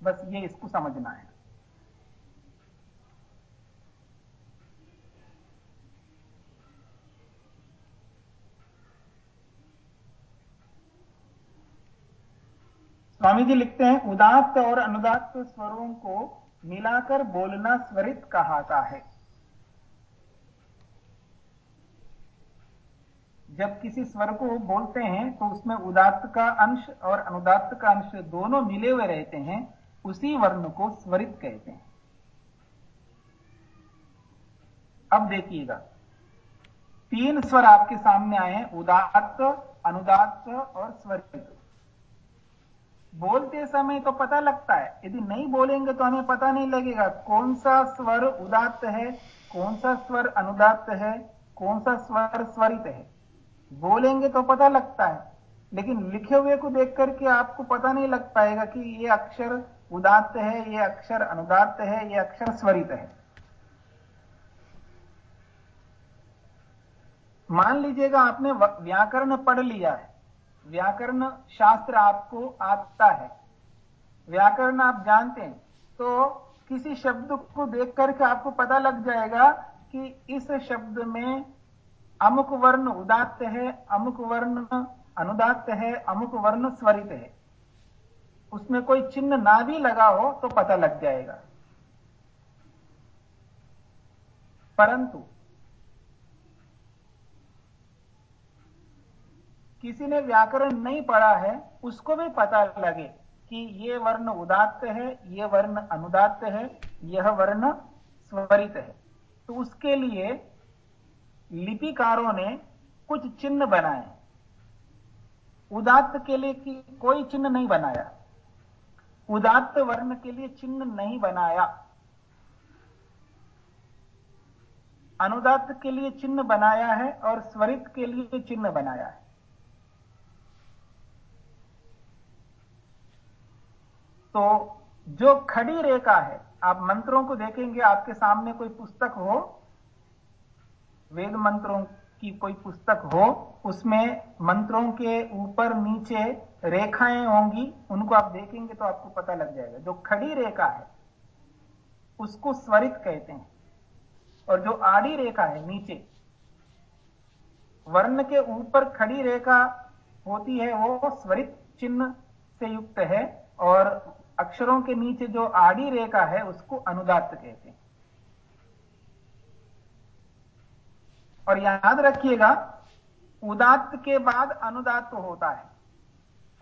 बस ये इसको समझना है। स्वामी जी लिखते हैं, उदात्त और अनुदात्त स्वरों को मिलाकर बोलना स्वरित कहाता है। जब किसी स्वर को बोलते हैं तो उसमें उदात्त का अंश और अनुदात्त का अंश दोनों मिले हुए रहते हैं, उसी वर्ण को स्वरित कहते हैं। अब देखिएगा। तीन स्वर आपके सामने आए हैं, उदात्त, अनुदात्त और स्वरित। बोलते समय तो पता लगता है। यदि नहीं बोलेंगे तो हमें पता नहीं लगेगा कौन सा स्वर उदात्त है, कौन सा स्वर अनुदात्त है, कौन सा स्वर स्वरित है। बोलेंगे तो पता लगता है, लेकिन लिखे हुए को देख करके आपको पता नहीं लग पाएगा कि ये अक्षर उदात्त है, ये अक्षर अनुदात्त है, ये अक्षर स्वरित है। मान लीजिएगा आपने व्याकरण पढ़ लिया है। व्याकरण शास्त्र आपको आता है। व्याकरण आप जानते हैं तो किसी शब्द को देख करके आपको पता लग जाएगा कि इस शब्द में अमुक वर्ण उदात्त है, अमुक वर्ण अनुदात्त है, अमुक वर्ण स्वरित है। उसमें कोई चिन्ह ना भी लगा हो तो पता लग जाएगा। परंतु किसी ने व्याकरण नहीं पढ़ा है, उसको भी पता लगे कि ये वर्ण उदात्त है, ये वर्ण अनुदात्त है, यह वर्ण स्वरित है। तो उसके लिए लिपिकारों ने कुछ चिन्ह बनाए। उदात्त के लिए कि कोई चिन्ह नहीं बनाया। उदात्त वर्ण के लिए चिन्ह नहीं बनाया। अनुदात्त के लिए चिन्ह बनाया है और स्वरित के लिए चिन्ह बनाया है। तो जो खड़ी रेखा है, आप मंत्रों को देखेंगे, आपके सामने कोई पुस्तक हो, वेद मंत्रों की कोई पुस्तक हो, उसमें मंत्रों के ऊपर नीचे रेखाएँ होंगी, उनको आप देखेंगे तो आपको पता लग जाएगा। जो खड़ी रेखा है, उसको स्वरित कहते हैं। और जो आड़ी रेखा है, नीचे, वर्ण के ऊपर खड़ी रेखा होती है, वो स्वरित चिन्ह से युक्त है, और अक्षरों के नीचे जो आड़ी रेखा है, उसको अनुदात कहते हैं। और याद रखिएगा, उदात्त के बाद अनुदात्त होता है।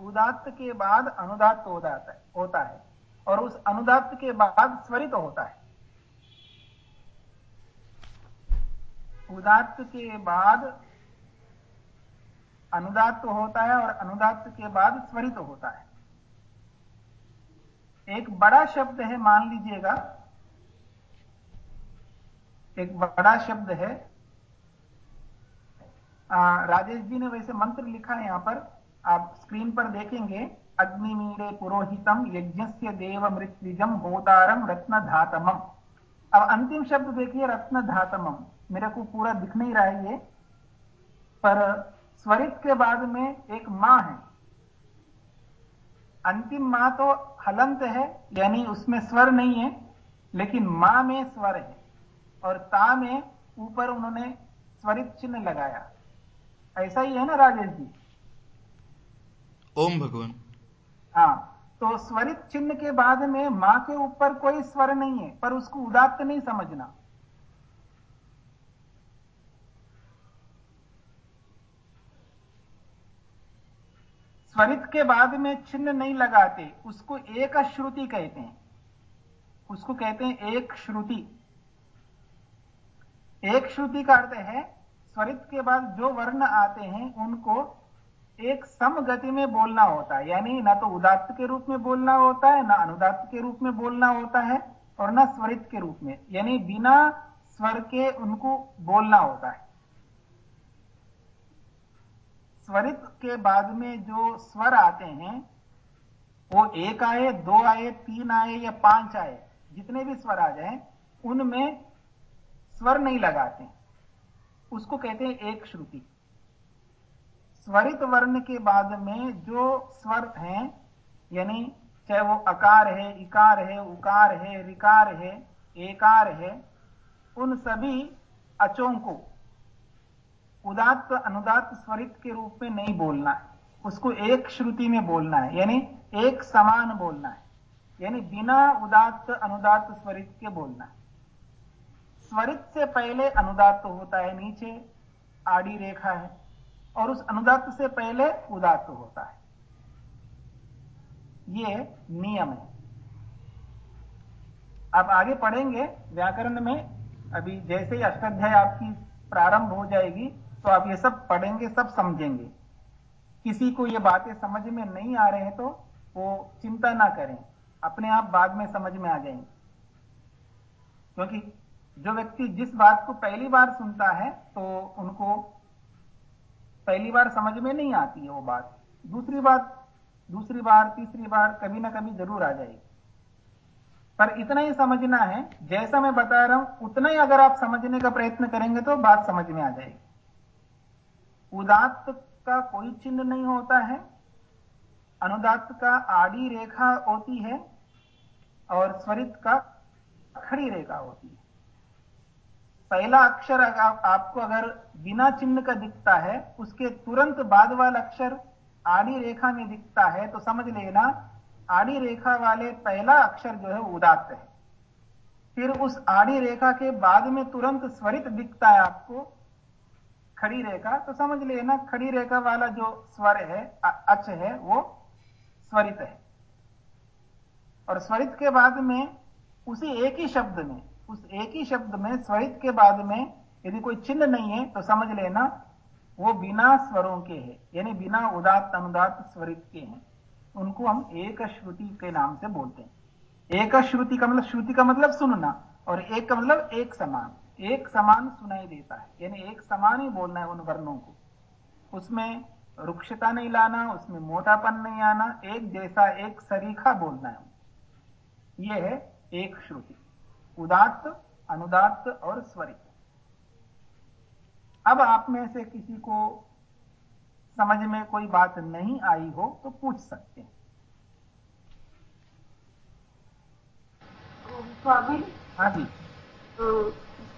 उदात्त के बाद अनुदात्त हो जाता है, होता है। और उस अनुदात्त के बाद स्वरित होता है। उदात्त के बाद अनुदात्त होता है और अनुदात्त के बाद स्वरित होता है। एक बड़ा शब्द है मान लीजिएगा। एक बड़ा शब्द है। आ, राजेश जी ने वैसे मंत्र लिखा है यहाँ पर। आप स्क्रीन पर देखेंगे अग्निमीड़े पुरोहितम यज्ञ देव मृत्युजम होतारम रत्न धातमम अब अंतिम शब्द देखिए रत्न धातमम मेरे को पूरा दिख नहीं रहा है ये। पर स्वरित के बाद में एक माँ है। अंतिम माँ तो हलंत है यानी उसमें स्वर नहीं है लेकिन माँ में स्वर है। और ता में ऊपर उन्होंने स्वरित चिन्ह लगाया। ऐसा ही है ना राजेश जी? ओम भगवान। हाँ तो स्वरित चिन्ह के बाद में माँ के ऊपर कोई स्वर नहीं है पर उसको उदात्त नहीं समझना। स्वरित के बाद में चिन्ह नहीं लगाते, उसको एक श्रुति कहते हैं। उसको कहते हैं एक श्रुति। एक श्रुति का अर्थ है स्वरित के बाद जो वर्ण आते हैं, उनको एक सम गति में बोलना होता है। यानी ना तो उदात्त के रूप में बोलना होता है, ना अनुदात्त के रूप में बोलना होता है और ना स्वरित के रूप में। यानी बिना स्वर के उनको बोलना होता है। स्वरित के बाद में जो स्वर आते हैं, वो एक आए, दो आए, तीन आए या पाँच आए, जितने भी स्वर आ जाए, उनमें स्वर नहीं लगाते उसको कहते हैं एक श्रुति। स्वरित वर्ण के बाद में जो स्वर हैं, यानी चाहे वो अकार है, इकार है, उकार है, रिकार है, एकार है, उन सभी अचों को उदात्त, अनुदात्त स्वरित के रूप में नहीं बोलना है। उसको एक श्रुति में बोलना है, यानी एक समान बोलना है। यानी बिना उदात्त अनुदात स्वरित के बोलना है। स्वरित से पहले अनुदात होता है, नीचे आड़ी रेखा है, और उस अनुदात से पहले उदात्त होता है। ये नियम है। आप आगे पढ़ेंगे, व्याकरण में, अभी जैसे ही अष्टाध्याय आपकी प्रारंभ हो जाएगी तो आप ये सब पढ़ेंगे, सब समझेंगे। किसी को ये बातें समझ में नहीं आ रहे हैं तो वो चिंता ना करें। अपने आप बाद में समझ में आ जाएँगे। क्योंकि जो व्यक्ति जिस बात को पहली बार सुनता है तो उनको पहली बार समझ में नहीं आती है वो बात। दूसरी बात, दूसरी बार, तीसरी बार कभी ना कभी ज़रूर आ जाएगी। पर इतना ही समझना है, जैसा मैं बता रहा हूँ, उतना ही अगर आप समझने का प्रयत्न करेंगे तो बात समझ में आ जाएगी। उदात्त का कोई चिन्ह नहीं होता है। अनुदात्त का आड़ी रेखा होती है और स्वरित का खड़ी रेखा होती है। पहला अक्षर आपको अगर बिना चिन्ह का दिखता है, उसके तुरंत बाद वाला अक्षर आड़ी रेखा में दिखता है तो समझ लेना, आड़ी रेखा वाले पहला अक्षर जो है उदात्त है। फिर उस आड़ी रेखा के बाद में तुरंत स्वरित दिखता है आपको खड़ी रेखा तो समझ लेना खड़ी रेखा वाला जो स्वर है अच है, वो स्वरित है। और स्वरित के बाद में उसी एक ही शब्द में, उस एक ही शब्द में, स्वरित के बाद में यदि कोई चिन्ह नहीं है तो समझ लेना वो बिना स्वरों के है, यानी बिना उदात अनुदात स्वरित के हैं। उनको हम एक श्रुति के नाम से बोलते हैं। एक श्रुति का मतलब श्रुति का मतलब सुनना, और एक का मतलब एक समान। एक समान सुनाई देता है यानी एक समान ही बोलना है उन वर्णों को। उसमें रुक्षता नहीं लाना उसमें मोटापन नहीं आना एक जैसा एक सरीखा बोलना है। यह है एक श्रुति उदात्त अनुदात्त और स्वरित। अब आप में से किसी को समझ में कोई बात नहीं आई हो तो पूछ सकते हैं। हाँ जी।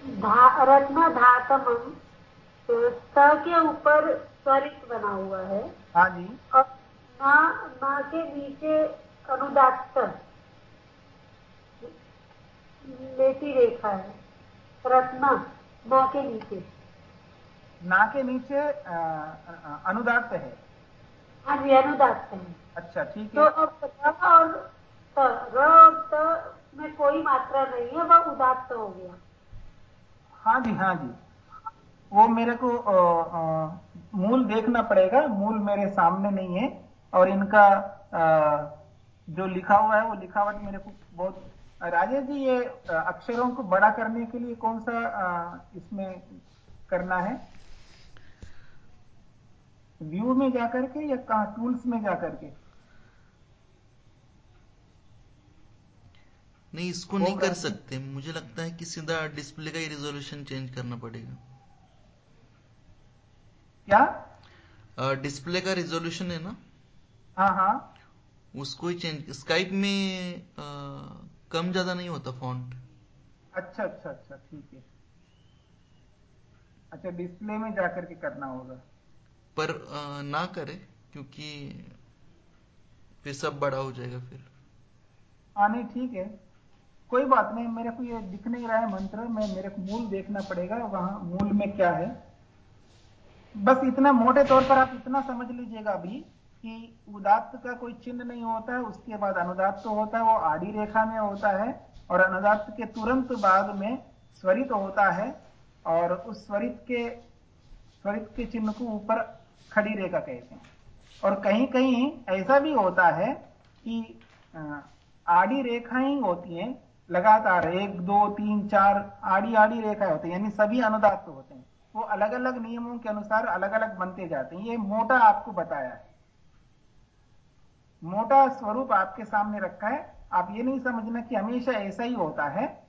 धा, रत्न धातम त के ऊपर स्वरित बना हुआ है। हाँ जी। और ना ना के नीचे अनुदात लेती रेखा है। रत्ना ना के नीचे। ना के नीचे अनुदात है। हाँ जी अनुदात है। अच्छा ठीक है। तो अब और त र और त में कोई मात्रा नहीं है वह उदात्त हो गया। हाँ जी हाँ जी। वो मेरे को आ, आ, मूल देखना पड़ेगा मूल मेरे सामने नहीं है और इनका आ, जो लिखा हुआ है वो लिखावट मेरे को बहुत राजेश जी ये अक्षरों को बड़ा करने के लिए कौन सा इसमें करना है? व्यू में जाकर के या कहा टूल्स में जाकर के? नहीं इसको नहीं कर सकते। मुझे लगता है कि सीधा डिस्प्ले का ही रिजोल्यूशन चेंज करना पड़ेगा। क्या? डिस्प्ले का रिजोल्यूशन है ना? हाँ हाँ। उसको ही चेंज स्काइप में आ, कम ज़्यादा नहीं होता फॉन्ट अच्छा अच्छा अच्छा ठीक है। अच्छा डिस्प्ले में जाकर के करना होगा। पर आ, ना करे क्योंकि फिर सब बड़ा हो जाएगा फिर। हाँ नहीं ठीक है। कोई बात नहीं, मेरे को ये दिख नहीं रहा है मंत्र, में, मेरे को मूल देखना पड़ेगा, वहाँ मूल में क्या है। बस इतना मोटे तौर पर आप इतना समझ लीजिएगा अभी कि उदात्त का कोई चिन्ह नहीं होता है उसके बाद अनुदात्त तो होता है, वो आड़ी रेखा में होता है, और अनुदात्त के तुरंत बाद में स्वरित होता है, और उस स्वरित के स्वरित के चिन्ह को ऊपर खड़ी रेखा कहते हैं। और कहीं कहीं ऐसा भी होता है कि आड़ी रेखाएँ होती हैं लगातार एक, दो, तीन, चार आड़ी आड़ी रेखाएँ होती है, यानी सभी अनुदात्त होते हैं। वो अलग अलग नियमों के अनुसार अलग अलग बनते जाते हैं। ये मोटा आपको बताया है। मोटा स्वरूप आपके सामने रखा है। आप ये नहीं समझना कि हमेशा ऐसा ही होता है।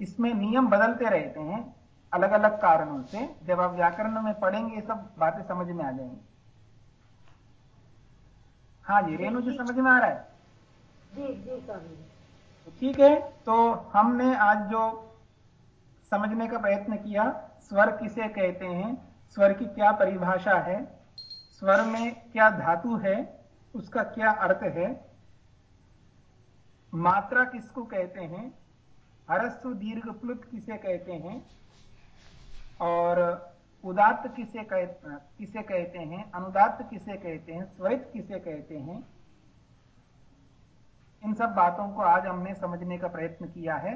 इसमें नियम बदलते रहते हैं अलग अलग कारणों से। जब आप व्याकरण में पढ़ेंगे ये सब बातें समझ में आ जाएँगी। हाँ जी, रेणु जी, समझ में आ रहा है? जी जी तो ठीक है तो हमने आज जो समझने का प्रयत्न किया, स्वर किसे कहते हैं, स्वर की क्या परिभाषा है, स्वर में क्या धातु है, उसका क्या अर्थ है, मात्रा किसको कहते हैं, हरस्व दीर्घ प्लुत किसे कहते हैं, और उदात्त किसे कहते किसे कहते हैं, अनुदात्त किसे कहते हैं स्वरित किसे कहते हैं इन सब बातों को आज हमने समझने का प्रयत्न किया है।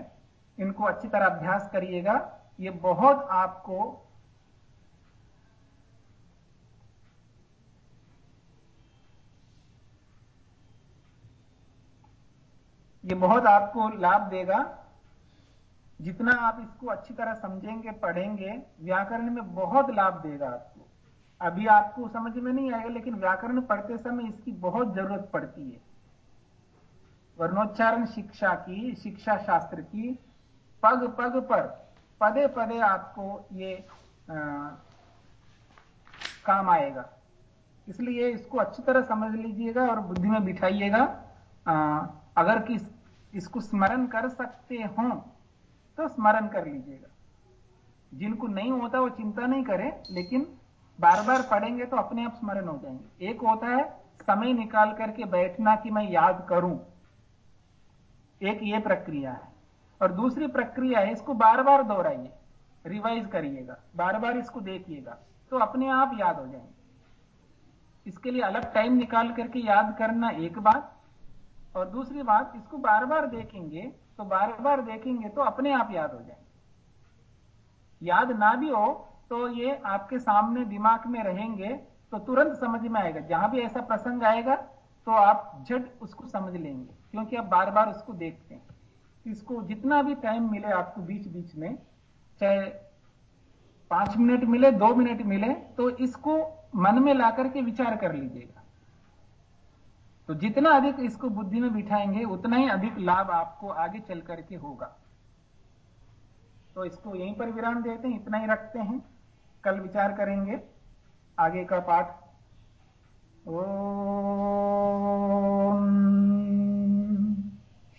इनको अच्छी तरह अभ्यास करिएगा। ये बहुत आपको ये बहुत आपको लाभ देगा। जितना आप इसको अच्छी तरह समझेंगे, पढ़ेंगे, व्याकरण में बहुत लाभ देगा आपको। अभी आपको समझ में नहीं आएगा, लेकिन व्याकरण पढ़ते समय इसकी बहुत ज़रूरत पड़ती है। वर्णोच्चारण शिक्षा की शिक्षा शास्त्र की पग पग पर पदे पदे आपको ये आ, काम आएगा। इसलिए इसको अच्छी तरह समझ लीजिएगा और बुद्धि में बिठाइएगा। अगर किस इसको स्मरण कर सकते हो तो स्मरण कर लीजिएगा। जिनको नहीं होता वो चिंता नहीं करें लेकिन बार बार पढ़ेंगे तो अपने आप स्मरण हो जाएँगे। एक होता है समय निकाल करके बैठना कि मैं याद करूँ। एक ये प्रक्रिया है। और दूसरी प्रक्रिया है, इसको बार बार दोहराइए। रिवाइज करिएगा। बार बार इसको देखिएगा तो अपने आप याद हो जाएँगे। इसके लिए अलग टाइम निकाल करके याद करना एक बात, और दूसरी बात, इसको बार बार देखेंगे तो बार बार देखेंगे तो अपने आप याद हो जाएँगे। याद ना भी हो तो ये आपके सामने दिमाग में रहेंगे तो तुरंत समझ में आएगा। जहाँ भी ऐसा प्रसंग आएगा तो आप झट उसको समझ लेंगे। क्योंकि आप बार बार उसको देखते हैं। इसको जितना भी टाइम मिले आपको बीच बीच में, चाहे पाँच मिनट मिले, दो मिनट मिले तो इसको मन में ला करके विचार कर लीजिएगा। तो जितना अधिक इसको बुद्धि में बिठाएँगे, उतना ही अधिक लाभ आपको आगे चल करके होगा। तो इसको यहीं पर विराम देते हैं, इतना ही रखते हैं। कल विचार करेंगे। आगे का पाठ। ओ